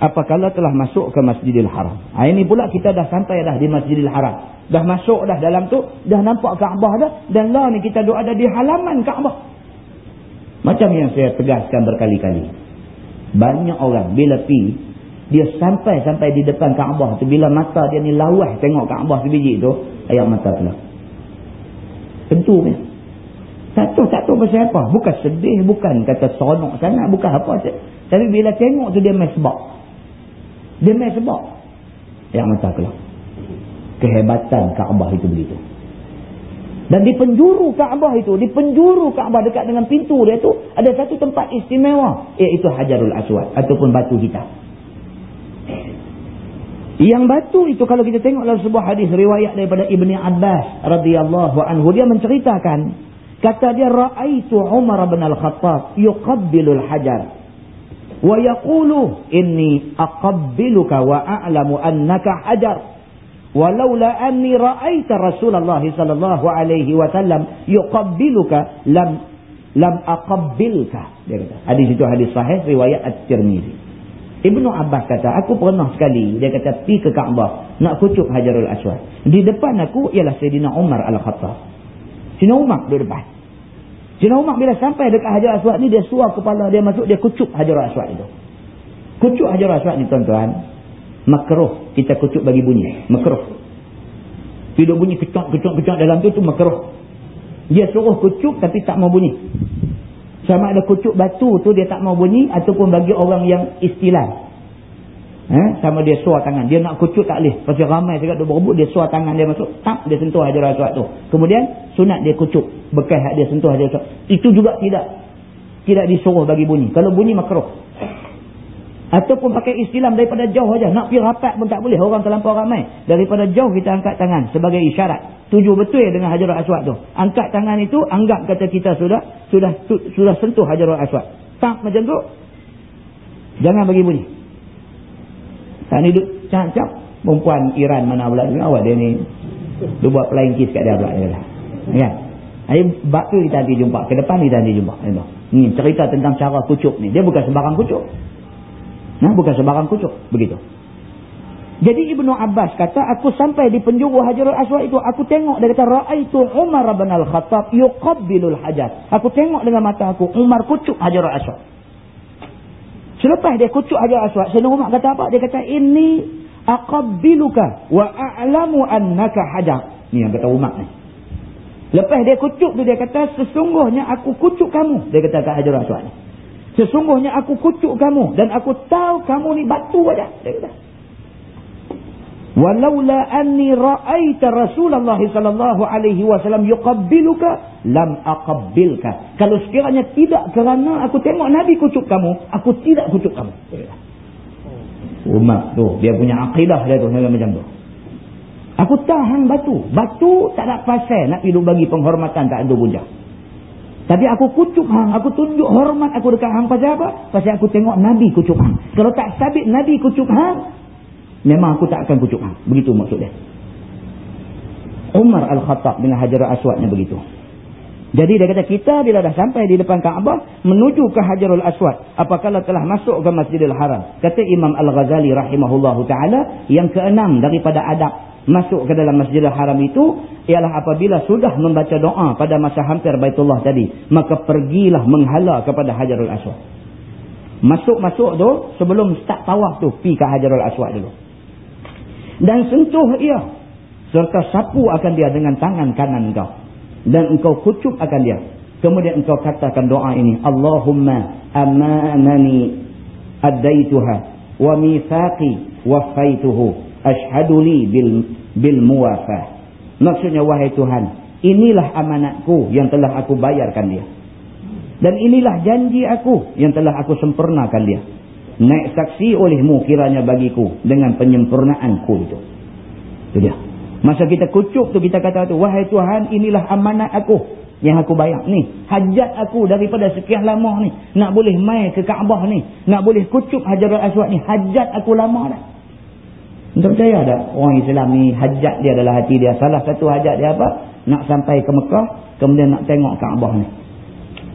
apakala telah masuk ke Masjidil Haram. Ha, ini pula kita dah sampai dah di Masjidil Haram. Dah masuk dah dalam tu, dah nampak Kaabah dah dan lah ni kita duduk ada di halaman Kaabah. Macam yang saya tegaskan berkali-kali. Banyak orang bila pi dia sampai-sampai di depan Kaabah tu bila mata dia ni lawah tengok Kaabah sebiji tu, ayat mata tu tentu ni. Tak tahu, tak tahu pasal apa. Bukan sedih, bukan kata sonok sangat, bukan apa. Tapi bila tengok tu dia main sebab. Dia main sebab. Yang mata keluar. Kehebatan Kaabah itu begitu. Dan di penjuru Kaabah itu, di penjuru Kaabah dekat dengan pintu dia tu, ada satu tempat istimewa. Iaitu Hajarul Aswad ataupun batu hitam. Yang batu itu kalau kita tengok dalam sebuah hadis riwayat daripada Ibni Abbas radhiyallahu anhu dia menceritakan kata dia raaitu Umar bin Al-Khattab yuqabbilu al-hajar wa yaqulu inni aqabbiluka wa a'lamu annaka hajar walaula anni ra'aita Rasulullah sallallahu alaihi wasallam yuqabbiluka lam lam aqabbilka dia kata hadis itu hadis sahih riwayat At-Tirmizi Ibnu Abbas kata, aku pernah sekali, dia kata, pergi ke Kaabah, nak kucuk Hajarul Aswad. Di depan aku ialah Sayyidina Umar Al-Khattab. Sayyidina Umar di depan. Sayyidina Umar bila sampai dekat Hajarul Aswad ni, dia suar kepala dia masuk, dia kucuk Hajarul Aswad itu. Kucuk Hajarul Aswad ni tuan-tuan, makruh kita kucuk bagi bunyi. Makruh. Tidak bunyi kecok-kecok-kecok dalam tu, tu makruh. Dia suruh kucuk tapi tak mau bunyi. Sama ada kucuk batu tu dia tak mau bunyi ataupun bagi orang yang istilah. Eh, sama dia suar tangan. Dia nak kucuk tak boleh. Pasal ramai sangat dia berebut, dia suar tangan dia masuk. Tak, dia sentuh hajar aswad tu. Kemudian, sunat dia kucuk. Bekas dia sentuh hajar aswad. Itu juga tidak. Tidak disuruh bagi bunyi. Kalau bunyi makruh. Ataupun pakai istilah daripada jauh saja. Nak pergi rapat pun tak boleh. Orang terlampau ramai. Daripada jauh kita angkat tangan sebagai isyarat. Tujuh betul dengan hajarul aswad tu. Angkat tangan itu anggap kata kita sudah sudah tu, sudah sentuh hajarul aswad. Tak macam tu. Jangan bagi bunyi. Tak ni duduk cap-cap. Perempuan Iran mana pula. Awak dia ni. Dia buat flying kiss kat dia pula. Dia lah. Kan? Jadi bab tu kita nanti jumpa. Ke depan kita nanti jumpa. Ini cerita tentang cara kucuk ni. Dia bukan sembarang kucuk. Nah, bukan sebarang kucuk. Begitu. Jadi Ibnu Abbas kata, aku sampai di penjuru Hajarul Aswad itu, aku tengok, dia kata, Ra'aitu Umar bin Al-Khattab yuqabbilul hajar. Aku tengok dengan mata aku, Umar kucuk Hajarul Aswad. Selepas dia kucuk Hajarul Aswad, Sayyidina Umar kata apa? Dia kata, ini aqabbiluka wa a'lamu annaka hajar. Ni yang kata Umar ni. Lepas dia kucuk tu, dia kata, sesungguhnya aku kucuk kamu. Dia kata kat Hajarul Aswad ni. Sesungguhnya aku kucuk kamu dan aku tahu kamu ni batu aja. Dia kata. walaula anni ra'aita Rasulullah sallallahu alaihi wasallam yuqabbiluka lam aqabbilka. Kalau sekiranya tidak kerana aku tengok nabi kucuk kamu aku tidak kucuk kamu. Umat tu dia punya akidah dia tu macam tu. Aku tahan batu. Batu tak nak pasal nak hidup bagi penghormatan tak ada bujang tapi aku kucuk hang, aku tunjuk hormat aku dekat hang pasal apa? Pasal aku tengok Nabi kucuk hang. Kalau tak sabit Nabi kucuk hang, Memang aku tak akan kucuk hang. Begitu maksudnya. Umar Al-Khattab dengan Hajar Aswadnya begitu. Jadi dia kata kita bila dah sampai di depan Kaabah menuju ke Hajarul Aswad apakala telah masuk ke Masjidil Haram. Kata Imam Al-Ghazali rahimahullahu taala yang keenam daripada adab masuk ke dalam Masjidil Haram itu ialah apabila sudah membaca doa pada masa hampir Baitullah tadi maka pergilah menghala kepada Hajarul Aswad. Masuk-masuk tu sebelum start tawaf tu pi ke Hajarul Aswad dulu dan sentuh ia serta sapu akan dia dengan tangan kanan kau dan engkau kucuk akan dia. Kemudian engkau katakan doa ini Allahumma amanani addaituha wa mithaqi wafaituhu ashhadu li bil bil muwafah maksudnya wahai Tuhan inilah amanatku yang telah aku bayarkan dia. Dan inilah janji aku yang telah aku sempurnakan dia. Naik saksi olehmu kiranya bagiku dengan penyempurnaanku itu. Itu dia. Masa kita kucuk tu kita kata tu, wahai Tuhan inilah amanat aku yang aku bayar ni. Hajat aku daripada sekian lama ni. Nak boleh mai ke Kaabah ni. Nak boleh kucuk Hajarul Aswad ni. Hajat aku lama dah. Untuk percaya tak orang Islam ni hajat dia adalah hati dia. Salah satu hajat dia apa? Nak sampai ke Mekah. Kemudian nak tengok Kaabah ni.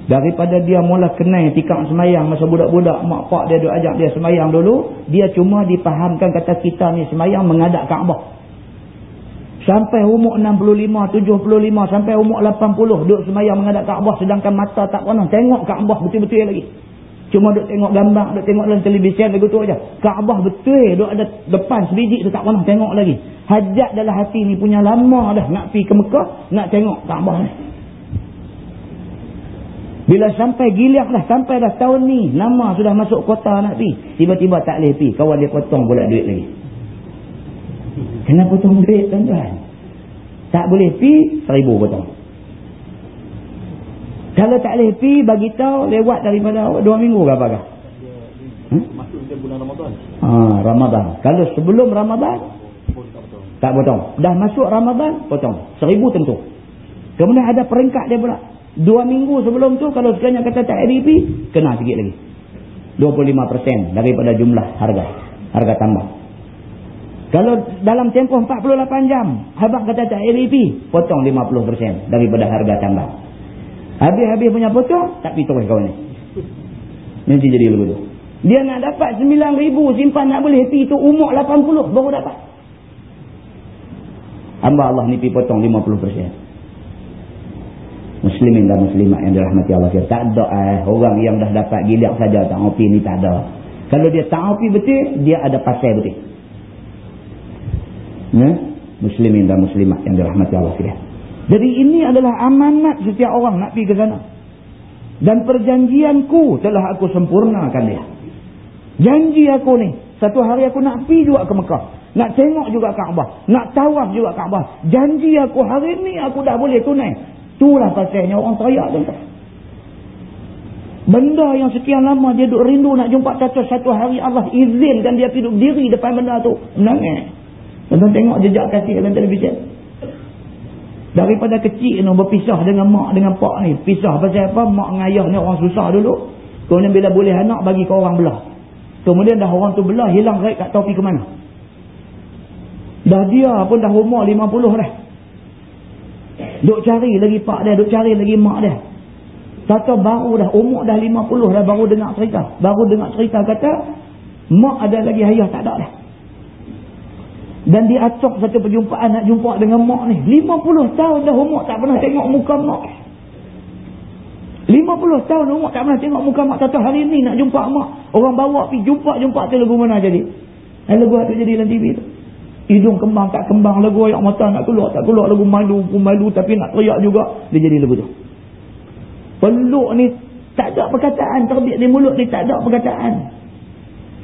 Daripada dia mula kenal tikak semayang masa budak-budak mak pak dia duk ajak dia semayang dulu, dia cuma dipahamkan kata kita ni semayang mengadap Kaabah. Sampai umur 65, 75, sampai umur 80 duk semayang mengadap Kaabah sedangkan mata tak pernah tengok Kaabah betul-betul lagi. Cuma duk tengok gambar, duk tengok dalam televisyen begitu aja. Kaabah betul duk ada depan sebiji tu tak pernah tengok lagi. Hajat dalam hati ni punya lama dah nak pergi ke Mekah, nak tengok Kaabah ni. Bila sampai giliak dah, sampai dah tahun ni, nama sudah masuk kota nak pi. Tiba-tiba tak boleh pi, kawan dia potong pula duit lagi. Kenapa potong duit tuan-tuan? Tak boleh pi, seribu potong. Kalau tak boleh pi, bagi tahu lewat daripada dua minggu ke apakah? Hmm? Masuk bulan Ramadan. Ha, Ramadan. Kalau sebelum Ramadan, tak potong. Dah masuk Ramadan, potong. Seribu tentu. Kemudian ada peringkat dia pula. Dua minggu sebelum tu kalau sekiranya kata tak RDP, kena sikit lagi. 25% daripada jumlah harga. Harga tambah. Kalau dalam tempoh 48 jam, habang kata tak RDP, potong 50% daripada harga tambah. Habis-habis punya potong, tak pergi terus kawan ni. Nanti jadi lebih tu. Dia nak dapat 9,000 simpan nak boleh pergi tu umur 80 baru dapat. Hamba Allah ni pergi potong 50% muslimin dan muslimat yang dirahmati Allah tak ada eh, orang yang dah dapat giliak saja tak ngopi ni tak ada kalau dia tak ngopi betul dia ada pasal betul ya? muslimin dan muslimat yang dirahmati Allah kira. jadi ini adalah amanat setiap orang nak pergi ke sana dan perjanjianku telah aku sempurnakan dia janji aku ni satu hari aku nak pergi juga ke Mekah nak tengok juga Kaabah nak tawaf juga Kaabah janji aku hari ni aku dah boleh tunai Itulah pasalnya orang teriak tuan Benda yang sekian lama dia duk rindu nak jumpa satu satu hari Allah izinkan dia hidup diri depan benda tu. Menangis. Tuan tengok jejak kaki dalam televisyen. Daripada kecil ni berpisah dengan mak dengan pak ni. Pisah pasal apa? Mak dengan ayah ni orang susah dulu. Kemudian bila boleh anak bagi ke orang belah. Kemudian dah orang tu belah hilang raik tak tahu pergi ke mana. Dah dia pun dah umur 50 dah. Duk cari lagi pak dia, duk cari lagi mak dia. Kata baru dah, umur dah 50 dah baru dengar cerita. Baru dengar cerita kata, mak ada lagi ayah tak ada dah. Dan dia acok satu perjumpaan nak jumpa dengan mak ni. 50 tahun dah umur tak pernah tengok muka mak. 50 tahun umur tak pernah tengok muka mak. Tata hari ni nak jumpa mak. Orang bawa pergi jumpa-jumpa tu lagu mana jadi. Dan lagu tu jadi dalam TV tu. Hidung kembang tak kembang lagu ayat mata nak keluar tak keluar lagu malu pun malu tapi nak teriak juga. Dia jadi lagu tu. Peluk ni tak ada perkataan terbit di mulut ni tak ada perkataan.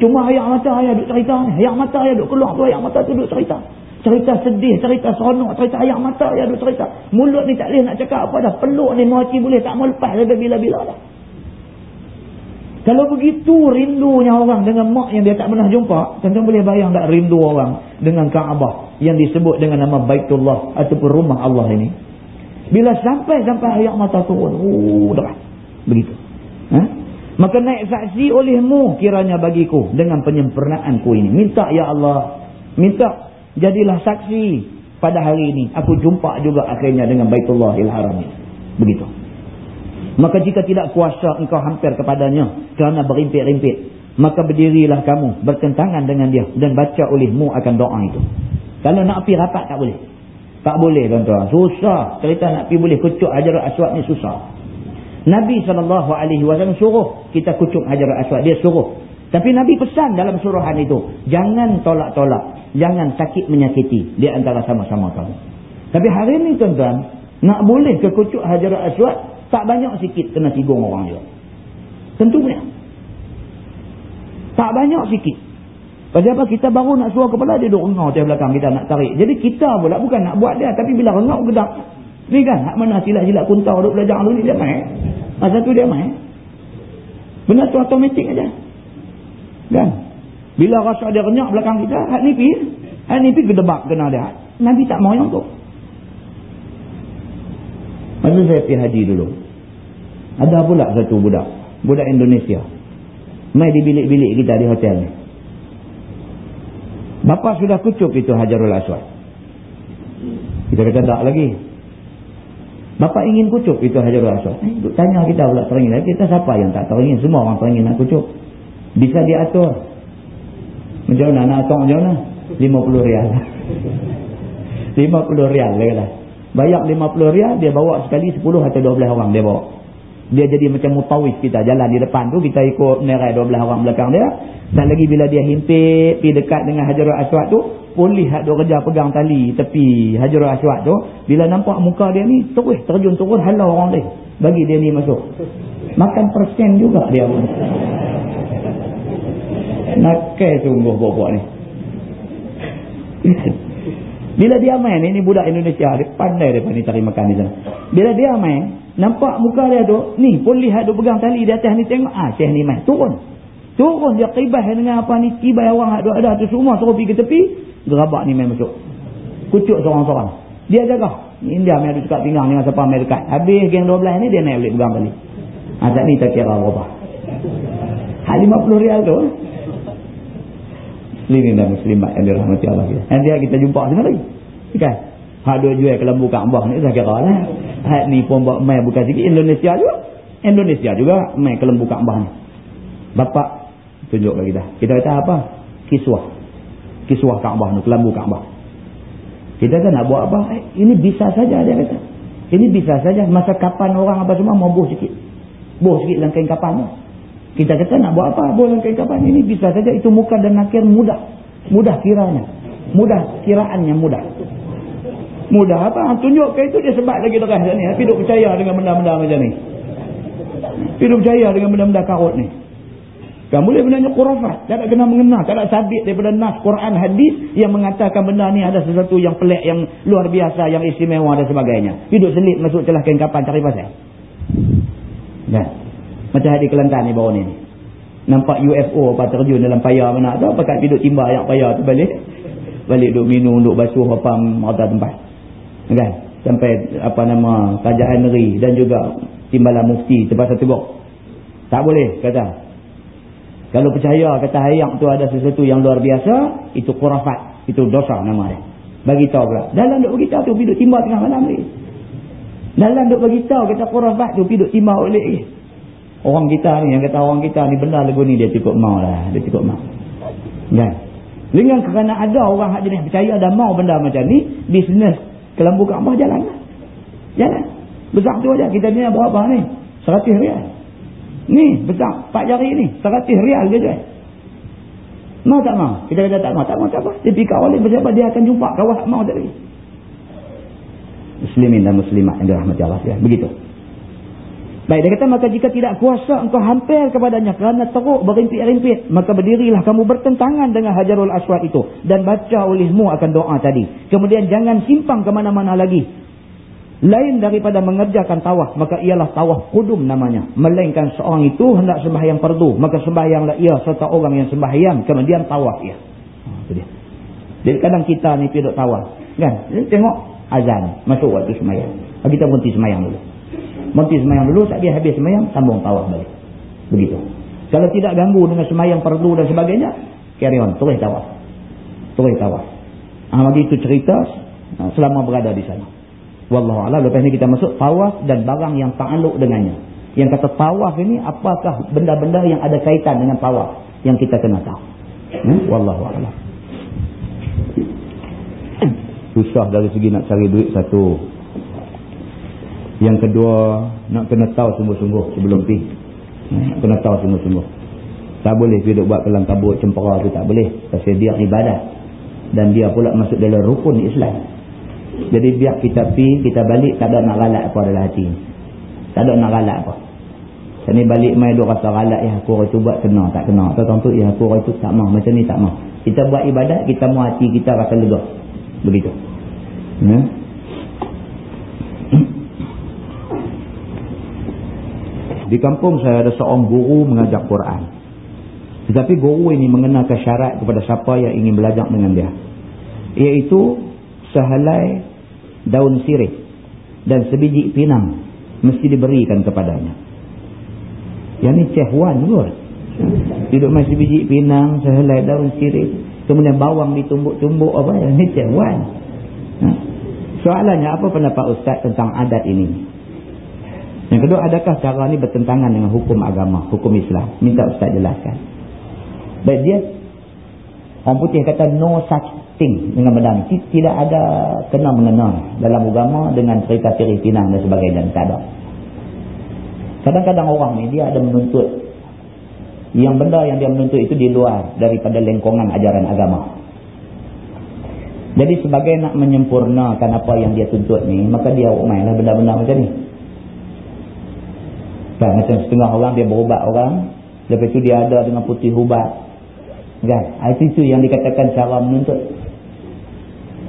Cuma ayat mata ayat duk cerita ni. Ayat mata ayat duk keluar tu ayat mata tu duk cerita. Cerita sedih, cerita seronok, cerita ayat mata ayat duk cerita. Mulut ni tak boleh nak cakap apa dah. Peluk ni mati boleh tak mau lepas dah bila-bila dah. Kalau begitu rindunya orang dengan mak yang dia tak pernah jumpa, tentu boleh bayang tak rindu orang dengan Kaabah yang disebut dengan nama Baitullah ataupun rumah Allah ini. Bila sampai-sampai ayat mata turun, oh dah. Begitu. Ha? Maka naik saksi olehmu kiranya bagiku dengan penyempurnaanku ini. Minta ya Allah. Minta jadilah saksi pada hari ini. Aku jumpa juga akhirnya dengan Baitullah Haram ini. Begitu. Maka jika tidak kuasa engkau hampir kepadanya kerana berimpit-rimpit. Maka berdirilah kamu bertentangan dengan dia dan baca olehmu akan doa itu. Kalau nak pergi rapat tak boleh. Tak boleh tuan-tuan. Susah. Cerita nak pergi boleh kucuk ajar aswad ni susah. Nabi SAW suruh kita kucuk hajar aswad. Dia suruh. Tapi Nabi pesan dalam suruhan itu. Jangan tolak-tolak. Jangan sakit menyakiti. Di antara sama-sama kamu. Tapi hari ini tuan-tuan. Nak boleh ke kucuk hajar aswad. Tak banyak sikit kena sigung orang juga. Tentunya. Tak banyak sikit. Pasal apa? Kita baru nak suruh kepala dia duduk rengau di belakang kita nak tarik. Jadi kita pula bukan nak buat dia. Tapi bila rengau gedak. Ni kan, hak mana silat-silat kuntau duk belajar dulu ni dia main. Masa tu dia main. Benda tu automatik aja. Kan? Bila rasa dia renyak belakang kita, hak ni pergi. Hak ni pergi gedebak kena dia. Nabi tak mau yang tu. Masa saya pergi haji dulu. Ada pula satu budak. Budak Indonesia. Mai di bilik-bilik kita di hotel ni. Bapa sudah kucuk itu Hajarul Aswad. Kita kata tak lagi. Bapa ingin kucuk itu Hajarul Aswad. Eh, tanya kita pula teringin. Kita siapa yang tak teringin? Semua orang teringin nak kucuk. Bisa diatur. Macam mana nak atur macam mana? 50 rial. 50 rial. Bayar 50 rial dia bawa sekali 10 atau 12 orang dia bawa. Dia jadi macam mutawif kita. Jalan di depan tu kita ikut nerai 12 orang belakang dia. Dan lagi bila dia himpit pergi dekat dengan Hajarul Aswad tu pulih hak duk kerja pegang tali tepi Hajarul Aswad tu bila nampak muka dia ni terus terjun turun halau orang lain. Bagi dia ni masuk. Makan persen juga dia pun. Nakai sungguh buat-buat ni. Bila dia main ni, ni budak Indonesia dia pandai dia ni cari makan di sana. Bila dia main nampak muka dia tu ni pulih hak duk pegang tali di atas ni tengok ah syekh ni main turun. Turun dia kibah dengan apa ni kibah orang duk ada tu semua suruh pergi ke tepi gerabak ni main masuk. Kucuk seorang-seorang. Dia jaga. India main ada dekat pinggang dengan siapa main dekat. Habis geng 12 ni dia naik balik pegang balik ha, tak ni tak kira apa hal 50 rial tu. Muslimin dan muslimat yang dirahmati Allah nanti kita jumpa sana lagi. Kan hak dua jual ke lembu Kaabah ni saya kira lah hak ni pun buat main bukan sikit Indonesia juga Indonesia juga main ke lembu Kaabah ni bapak tunjuk lagi dah kita kata apa kiswah kiswah Kaabah tu, kelambu Kaabah. Kita kan nak buat apa? Eh, ini bisa saja dia kata. Ini bisa saja. Masa kapan orang apa semua mau buh sikit. Buh sikit dalam kain kapan tu. Kita kata nak buat apa? Buh dalam kain kapan. Ini bisa saja. Itu muka dan nakir mudah. Mudah kiranya. Mudah kiraannya mudah. Mudah apa? Tunjuk ke itu dia sebab lagi deras ni. Tapi duk percaya dengan benda-benda macam ni. Tapi duk percaya dengan benda-benda karut ni. Kan boleh benarnya kurafat. Tak ada kena mengenal. Tak ada sabit daripada nas Quran hadis yang mengatakan benda ni ada sesuatu yang pelik, yang luar biasa, yang istimewa dan sebagainya. Hidup selit masuk celah kain kapan cari pasal. Kan? Macam hari Kelantan ni bawah ni. Nampak UFO apa terjun dalam payah mana tu. Pakat hidup timba yang payah tu balik. Balik duduk minum, duduk basuh apa mata tempat. Kan? Sampai apa nama kerajaan negeri dan juga timbalan mufti tempat satu bok. Tak boleh kata kalau percaya kata hayang tu ada sesuatu yang luar biasa, itu kurafat. Itu dosa nama dia. Bagi tahu pula. Dalam duk beritahu tu, pergi timba tengah malam ni. Dalam duk beritahu kata kurafat tu, pergi timba oleh Orang kita ni, yang kata orang kita ni, benda lagu ni dia cukup mau lah. Dia cukup mau. Kan? Dengan kerana ada orang hak jenis percaya dan mau benda macam ni, bisnes kelambu Kaabah jalan. Jalan. Besar tu aja kita ni berapa ni? 100 rial. Ni besar 4 jari ni, 100 rial je je. Mau tak mau? Kita kata tak mau, tak mau tak apa. Dia fikir oleh sebab dia akan jumpa kawan hak mau tadi. Muslimin dan muslimat yang dirahmati Allah ya. Begitu. Baik, dia kata maka jika tidak kuasa engkau hampir kepadanya kerana teruk berimpit-rimpit, maka berdirilah kamu bertentangan dengan Hajarul Aswad itu dan baca olehmu akan doa tadi. Kemudian jangan simpang ke mana-mana lagi. Lain daripada mengerjakan tawaf, maka ialah tawaf kudum namanya. Melainkan seorang itu hendak sembahyang perdu, maka sembahyanglah ia serta orang yang sembahyang, kemudian tawaf ia. Ha. Jadi kadang kita ni pergi tawaf. Kan? Tengok azan, masuk waktu sembahyang. Kita berhenti sembahyang dulu. Berhenti semayang dulu, tak dia habis semayang, sambung tawaf balik. Begitu. Kalau tidak ganggu dengan semayang perlu dan sebagainya, carry on, terus tawaf. Terus tawaf. Ah, bagi itu cerita ah, selama berada di sana. Wallahualam, lepas ini kita masuk tawaf dan barang yang ta'aluk dengannya. Yang kata tawaf ini, apakah benda-benda yang ada kaitan dengan tawaf yang kita kena tahu. Hmm? Wallahualam. Susah dari segi nak cari duit satu. Yang kedua, nak kena tahu sungguh-sungguh sebelum pergi. Nak kena tahu sungguh-sungguh. Tak boleh pergi buat kelam kabut cempera tu tak boleh. Pasal dia ibadat. Dan dia pula masuk dalam rukun Islam. Jadi biar kita pergi, kita balik, tak ada nak galak apa dalam hati. Tak ada nak galak apa. Ini balik main duk rasa galak, ya aku orang tu buat kena, tak kena. Atau tentu, ya aku orang tu tak mau. Macam ni tak mau. Kita buat ibadat, kita mau hati kita rasa lega. Begitu. Ya. Di kampung saya ada seorang guru mengajar Quran. Tetapi guru ini mengenakan syarat kepada siapa yang ingin belajar dengan dia. Iaitu sehelai daun sirih dan sebiji pinang mesti diberikan kepadanya. Yang ni cehwan kot. Duduk masih biji pinang, sehelai daun sirih. Kemudian bawang ditumbuk-tumbuk apa. Yang ni cehwan. Ha? Soalannya apa pendapat Ustaz tentang adat ini? Yang kedua, adakah cara ni bertentangan dengan hukum agama, hukum Islam? Minta Ustaz jelaskan. Baik dia, orang putih kata no such thing dengan benda ni. Tidak ada kena mengena dalam agama dengan cerita sirih pinang dan sebagainya. Tak ada. Kadang-kadang orang ni dia ada menuntut yang benda yang dia menuntut itu di luar daripada lengkungan ajaran agama. Jadi sebagai nak menyempurnakan apa yang dia tuntut ni, maka dia mainlah benda-benda macam ni. Kan macam setengah orang dia berubat orang, lepas tu dia ada dengan putih ubat. Kan? Itu, itu yang dikatakan cara menuntut.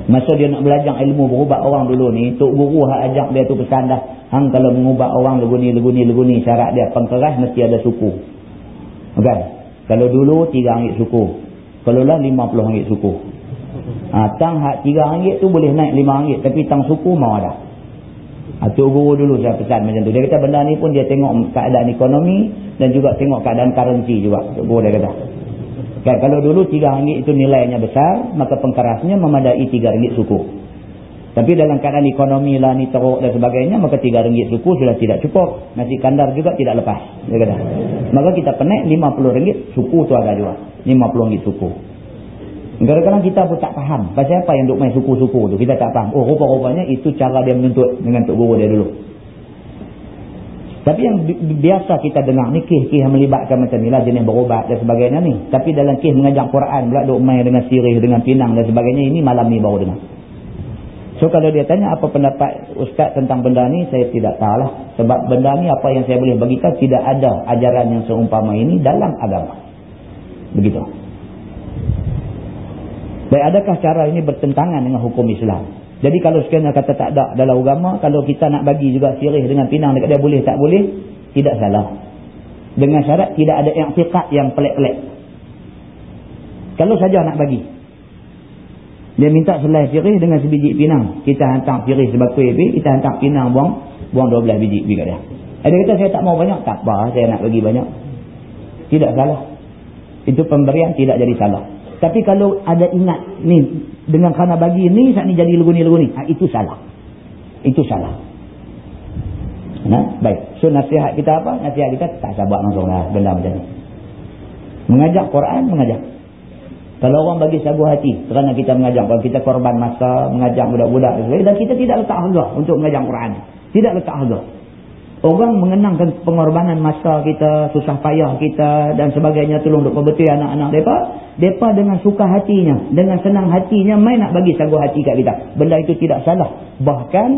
Masa dia nak belajar ilmu berubat orang dulu ni, tok guru hak ajak dia tu pesan dah, hang kalau mengubat orang lagu ni, lagu ni, lagu ni, syarat dia pengkeras mesti ada suku. Kan? Kalau dulu tiga ringgit suku. Kalau lah lima puluh ringgit suku. Ha, tang hak tiga ringgit tu boleh naik lima ringgit, tapi tang suku mau ada. Atuk guru dulu saya pesan macam tu. Dia kata benda ni pun dia tengok keadaan ekonomi dan juga tengok keadaan currency juga. Atuk guru dia kata. Kan, kalau dulu tiga ringgit itu nilainya besar, maka pengkerasnya memadai tiga ringgit suku. Tapi dalam keadaan ekonomi lah ni teruk dan sebagainya, maka tiga ringgit suku sudah tidak cukup. Nasi kandar juga tidak lepas. Dia kata. Maka kita penek lima puluh ringgit suku tu ada juga. Lima puluh ringgit suku. Kadang-kadang kita pun tak faham. Pasal apa yang duk main suku-suku tu. Kita tak faham. Oh rupa-rupanya itu cara dia menuntut dengan Tok Guru dia dulu. Tapi yang biasa kita dengar ni kih-kih yang melibatkan macam ni lah. Jenis berubat dan sebagainya ni. Tapi dalam kih mengajar Quran pula duk main dengan sirih, dengan pinang dan sebagainya. Ini malam ni baru dengar. So kalau dia tanya apa pendapat Ustaz tentang benda ni. Saya tidak tahu lah. Sebab benda ni apa yang saya boleh bagikan. Tidak ada ajaran yang seumpama ini dalam agama. Begitu. Baik, adakah cara ini bertentangan dengan hukum Islam? Jadi kalau sekiranya kata tak ada dalam agama, kalau kita nak bagi juga sirih dengan pinang dekat dia boleh tak boleh, tidak salah. Dengan syarat tidak ada i'tiqad yang pelik-pelik. Kalau saja nak bagi. Dia minta selai sirih dengan sebiji pinang. Kita hantar sirih sebakui api, kita hantar pinang buang, buang 12 biji api kat dia. Dia kata saya tak mau banyak, tak apa saya nak bagi banyak. Tidak salah. Itu pemberian tidak jadi salah. Tapi kalau ada ingat ni dengan kerana bagi ni saat ni jadi lagu ni lagu ni, ha, itu salah. Itu salah. Nah, baik. So nasihat kita apa? Nasihat kita tak sabar langsung lah benda macam ni. Mengajak Quran, mengajak. Kalau orang bagi sagu hati kerana kita mengajar, kalau kita korban masa, mengajar budak-budak, dan kita tidak letak harga untuk mengajar Quran. Tidak letak harga. Orang mengenangkan pengorbanan masa kita, susah payah kita dan sebagainya tolong untuk perbetul anak-anak mereka. Mereka dengan suka hatinya, dengan senang hatinya main nak bagi sagu hati kat kita. Benda itu tidak salah. Bahkan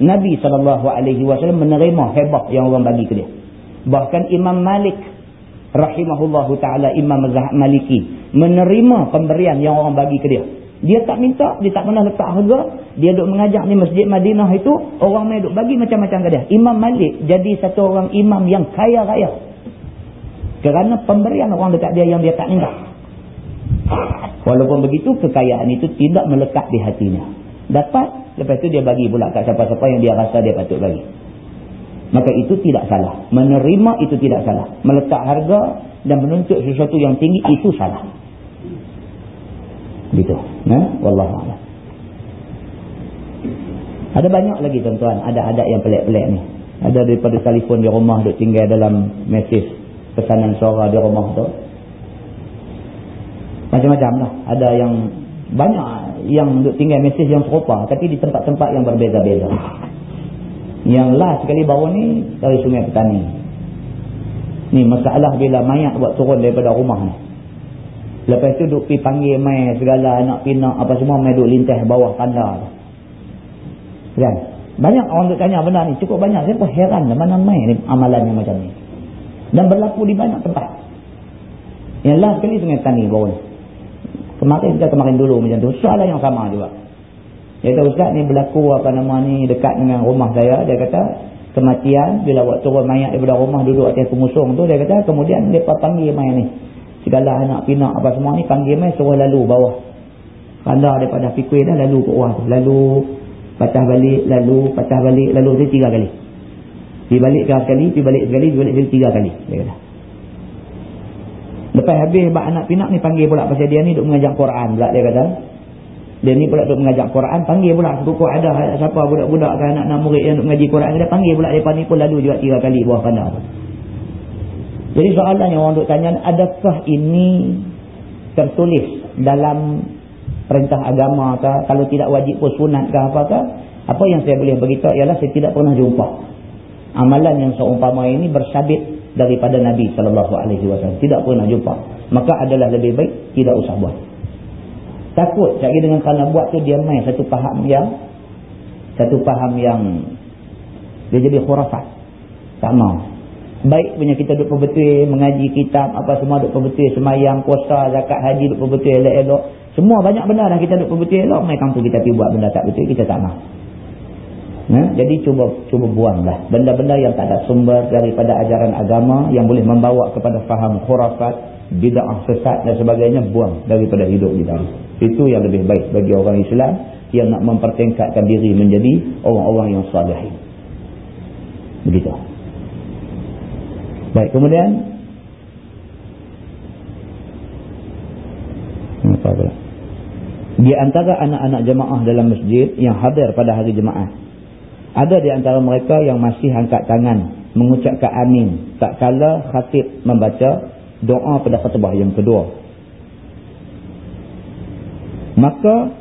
Nabi SAW menerima hebah yang orang bagi ke dia. Bahkan Imam Malik rahimahullahu taala Imam Maliki menerima pemberian yang orang bagi ke dia. Dia tak minta, dia tak pernah letak harga, dia duk mengajak ni Masjid Madinah itu, orang mai duk bagi macam-macam ke dia. Imam Malik jadi satu orang imam yang kaya raya. Kerana pemberian orang dekat dia yang dia tak minta. Walaupun begitu, kekayaan itu tidak melekat di hatinya. Dapat, lepas itu dia bagi pula kat siapa-siapa yang dia rasa dia patut bagi. Maka itu tidak salah. Menerima itu tidak salah. Meletak harga dan menuntut sesuatu yang tinggi itu salah. Gitu. Nah, Wallahualam. Ada banyak lagi tuan-tuan. Ada adat yang pelik-pelik ni. Ada daripada telefon di rumah duk tinggal dalam mesej pesanan suara di rumah tu. Macam-macam lah. Ada yang banyak yang duk tinggal mesej yang serupa. Tapi di tempat-tempat yang berbeza-beza. Yang last sekali baru ni dari sungai petani. Ni masalah bila mayat buat turun daripada rumah ni. Lepas tu duk pergi panggil mai segala anak pinak apa semua mai duk lintah bawah kandar. Kan? Banyak orang duk tanya benda ni. Cukup banyak. Saya pun heran lah mana mai ni amalan yang macam ni. Dan berlaku di banyak tempat. Yang last sekali sungai petani baru ni. Kemarin kita kemarin dulu macam tu. Soalan yang sama juga. Dia kata Ustaz ni berlaku apa nama ni dekat dengan rumah saya. Dia kata kematian bila buat turun mayat daripada rumah duduk atas pemusung tu. Dia kata kemudian dia panggil mayat ni. Segala anak pinak apa semua ni panggil mayat suruh lalu bawah. Kandar daripada fikir dah lalu ke bawah tu. Lalu patah balik, lalu patah balik, lalu dia tiga kali. Pergi balik sekali, pergi balik sekali, pergi balik sekali tiga kali. Dia kata. Lepas habis anak pinak ni panggil pula pasal dia ni duk mengajar Quran pula dia kata. Dia ni pula duk mengajar Quran, panggil pula cukup ada siapa budak-budak ke anak-anak murid yang duk mengaji Quran, dia panggil pula depan ni pun lalu juga tiga kali bawah kandar tu. Jadi soalan yang orang duk tanya, adakah ini tertulis dalam perintah agama ke, kalau tidak wajib pun sunat ke apakah? Apa yang saya boleh beritahu ialah saya tidak pernah jumpa. Amalan yang seumpama ini bersabit daripada Nabi SAW. Tidak pernah jumpa. Maka adalah lebih baik tidak usah buat. Takut cari dengan kerana buat tu dia main satu faham yang satu faham yang dia jadi khurafat. Tak mau. Baik punya kita duduk perbetul mengaji kitab apa semua duduk perbetul semayang, puasa, zakat, haji duduk perbetul elok-elok. Semua banyak benda dah kita duduk perbetul elok. Mai kampung kita pergi buat benda tak betul kita tak mau. Ha? Jadi cuba cuba buanglah benda-benda yang tak ada sumber daripada ajaran agama yang boleh membawa kepada faham khurafat, bid'ah sesat dan sebagainya buang daripada hidup kita. Itu yang lebih baik bagi orang Islam yang nak mempertingkatkan diri menjadi orang-orang yang salih. Begitu. Baik, kemudian apa -apa. Di antara anak-anak jemaah dalam masjid yang hadir pada hari jemaah. Ada di antara mereka yang masih angkat tangan mengucapkan amin tak kala khatib membaca doa pada khutbah yang kedua Maka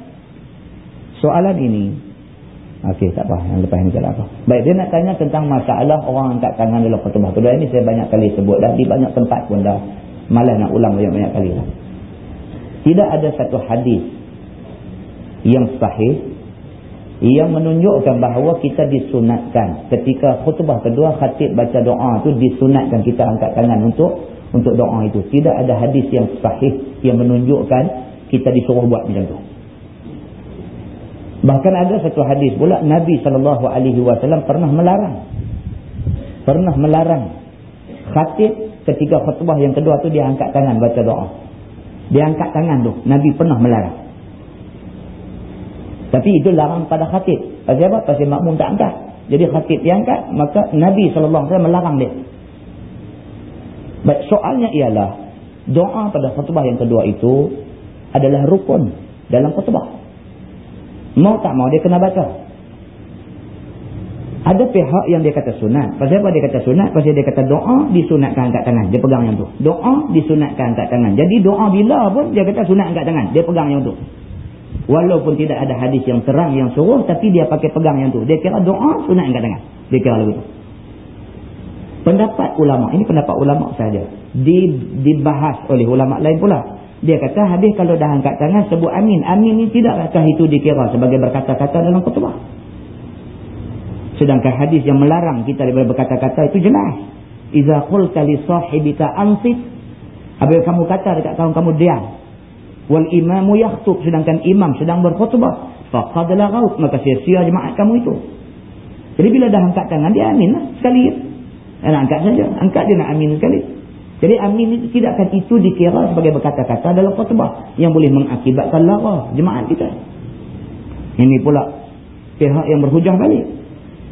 soalan ini Okey tak apa yang lepas ini tak apa. Baik dia nak tanya tentang masalah orang angkat tangan dalam khutbah. Kedua ini saya banyak kali sebut dah di banyak tempat pun dah malas nak ulang banyak-banyak kali lah. Tidak ada satu hadis yang sahih yang menunjukkan bahawa kita disunatkan ketika khutbah kedua khatib baca doa tu disunatkan kita angkat tangan untuk untuk doa itu. Tidak ada hadis yang sahih yang menunjukkan kita disuruh buat macam tu. Bahkan ada satu hadis pula Nabi SAW pernah melarang. Pernah melarang. Khatib ketika khutbah yang kedua tu dia angkat tangan baca doa. Dia angkat tangan tu. Nabi pernah melarang. Tapi itu larang pada khatib. Pasal apa? Pasal makmum tak angkat. Jadi khatib dia angkat. Maka Nabi SAW melarang dia. Baik, soalnya ialah doa pada khutbah yang kedua itu adalah rukun dalam khutbah. Mau tak mau dia kena baca. Ada pihak yang dia kata sunat. Pasal apa dia kata sunat? Pasal dia kata doa disunatkan angkat tangan. Dia pegang yang tu. Doa disunatkan angkat tangan. Jadi doa bila pun dia kata sunat angkat tangan. Dia pegang yang tu. Walaupun tidak ada hadis yang terang yang suruh. Tapi dia pakai pegang yang tu. Dia kira doa sunat angkat tangan. Dia kira lagu tu. Pendapat ulama. Ini pendapat ulama saja. Di, dibahas oleh ulama lain pula. Dia kata hadis kalau dah angkat tangan sebut amin. Amin ni tidakkah itu dikira sebagai berkata-kata dalam kutubah. Sedangkan hadis yang melarang kita daripada berkata-kata itu jelas. Iza qulta li sahibika ansit. Apabila kamu kata dekat kawan kamu diam. Wal imamu yakhtub sedangkan imam sedang berkhutbah. Faqad laghaut maka sia-sia jemaat kamu itu. Jadi bila dah angkat tangan dia amin lah sekali. Dan angkat saja. Angkat dia nak amin sekali. Jadi amin tidakkan itu dikira sebagai berkata-kata dalam khutbah yang boleh mengakibatkan lara jemaat kita. Ini pula pihak yang berhujah balik.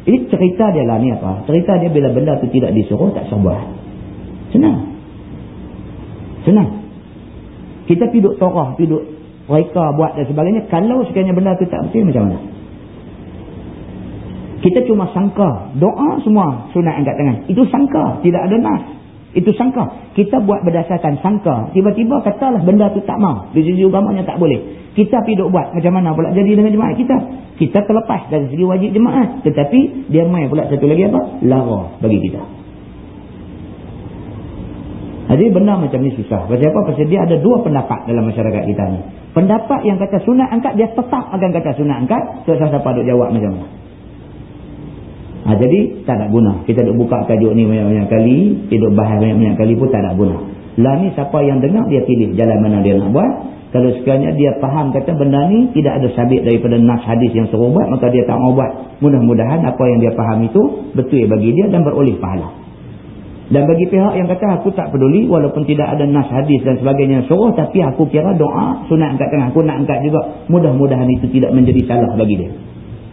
Ini cerita dia lah ni apa? Cerita dia bila benda tu tidak disuruh tak sebuah. Senang. Senang. Kita piduk torah, piduk reka buat dan sebagainya. Kalau sekiranya benda tu tak betul macam mana? Kita cuma sangka. Doa semua sunat angkat tangan. Itu sangka. Tidak ada nas. Itu sangka. Kita buat berdasarkan sangka. Tiba-tiba katalah benda tu tak mau. Di sisi ugamanya tak boleh. Kita pergi duk buat. Macam mana pula jadi dengan jemaah kita? Kita terlepas dari segi wajib jemaah. Tetapi dia main pula satu lagi apa? Lara bagi kita. Jadi benda macam ni susah. Pasal apa? Pasal dia ada dua pendapat dalam masyarakat kita ni. Pendapat yang kata sunat angkat, dia tetap akan kata sunat angkat. So, siapa duk jawab macam mana? Ha, jadi tak ada guna. Kita duk buka tajuk ni banyak-banyak kali, kita bahas banyak-banyak kali pun tak ada guna. Lah ni siapa yang dengar dia pilih jalan mana dia nak buat. Kalau sekiranya dia faham kata benda ni tidak ada sabit daripada nas hadis yang suruh buat, maka dia tak mau buat. Mudah-mudahan apa yang dia faham itu betul bagi dia dan beroleh pahala. Dan bagi pihak yang kata aku tak peduli walaupun tidak ada nas hadis dan sebagainya suruh tapi aku kira doa sunat angkat tengah aku nak angkat juga. Mudah-mudahan itu tidak menjadi salah bagi dia.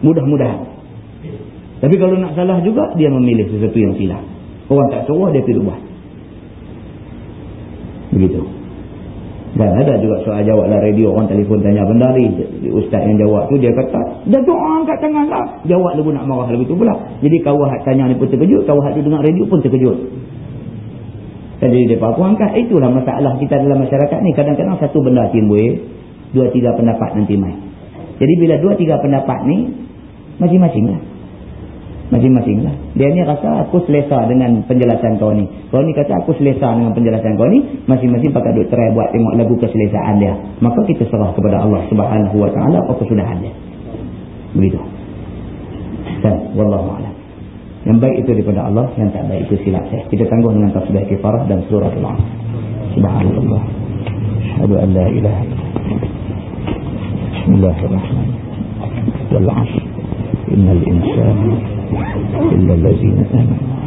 Mudah-mudahan. Tapi kalau nak salah juga, dia memilih sesuatu yang silap. Orang tak suruh, dia pergi buat. Begitu. Dan ada juga soal jawab lah radio, orang telefon tanya benda ni. Ustaz yang jawab tu, dia kata, dah doa angkat tangan lah. Jawab lagu nak marah lagu tu pula. Jadi kawahat tanya ni pun terkejut, kawahat tu dengar radio pun terkejut. Jadi dia pun angkat. Itulah masalah kita dalam masyarakat ni. Kadang-kadang satu benda timbul, dua tiga pendapat nanti main. Jadi bila dua tiga pendapat ni, masing-masing lah masing-masing lah. Dia ni rasa aku selesa dengan penjelasan kau ni. Kau ni kata aku selesa dengan penjelasan kau ni. Masing-masing pakai duk try buat tengok lagu keselesaan dia. Maka kita serah kepada Allah subhanahu wa ta'ala apa kesudahan dia. Begitu. Dan Wallahu'alam. Yang baik itu daripada Allah. Yang tak baik itu silap saya. Kita tangguh dengan tasbih kifarah dan surah Allah. Subhanallah. Asyadu an la ilaha. Bismillahirrahmanirrahim. Innal insana إلا الذين آمنوا